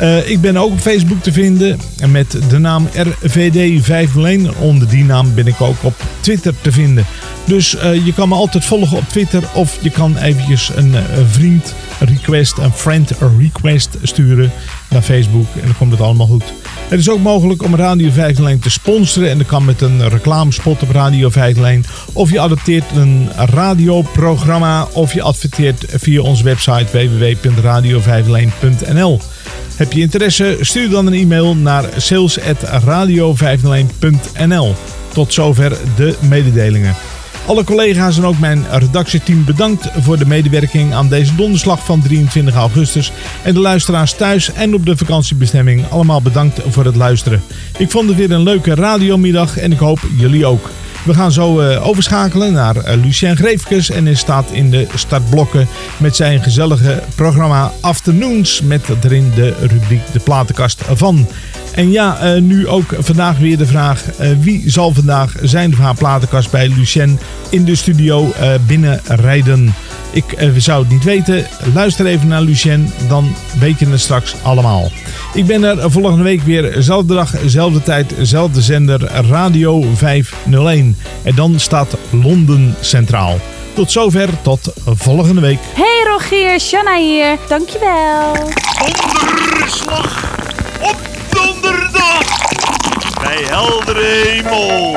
Eh, ik ben ook op Facebook te vinden met de naam RVD501. Onder die naam ben ik ook op Twitter te vinden. Dus eh, je kan me altijd volgen op Twitter of je kan eventjes een, eh, een vriend request, een friend request sturen naar Facebook en dan komt het allemaal goed. Het is ook mogelijk om Radio 501 te sponsoren en dat kan met een reclamespot op Radio 501. Of je adopteert een radioprogramma of je adverteert via onze website www.radio501.nl. Heb je interesse? Stuur dan een e-mail naar sales.radio501.nl. Tot zover de mededelingen. Alle collega's en ook mijn redactieteam bedankt voor de medewerking aan deze donderslag van 23 augustus. En de luisteraars thuis en op de vakantiebestemming allemaal bedankt voor het luisteren. Ik vond het weer een leuke radiomiddag en ik hoop jullie ook. We gaan zo eh, overschakelen naar eh, Lucien Greefkes en hij staat in de startblokken met zijn gezellige programma Afternoons met erin de rubriek De Platenkast van. En ja, eh, nu ook vandaag weer de vraag: wie zal vandaag zijn of haar platenkast bij Lucien in de studio binnenrijden? Ik eh, zou het niet weten. Luister even naar Lucien, dan weet je het straks allemaal. Ik ben er volgende week weer, zelfde dag, zelfde tijd, zelfde zender, Radio 501. En dan staat Londen centraal. Tot zover, tot volgende week. Hey Rogier, Shanna hier. Dankjewel. Donderslag op donderdag bij heldere hemel.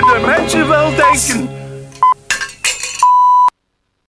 de mensen wel denken?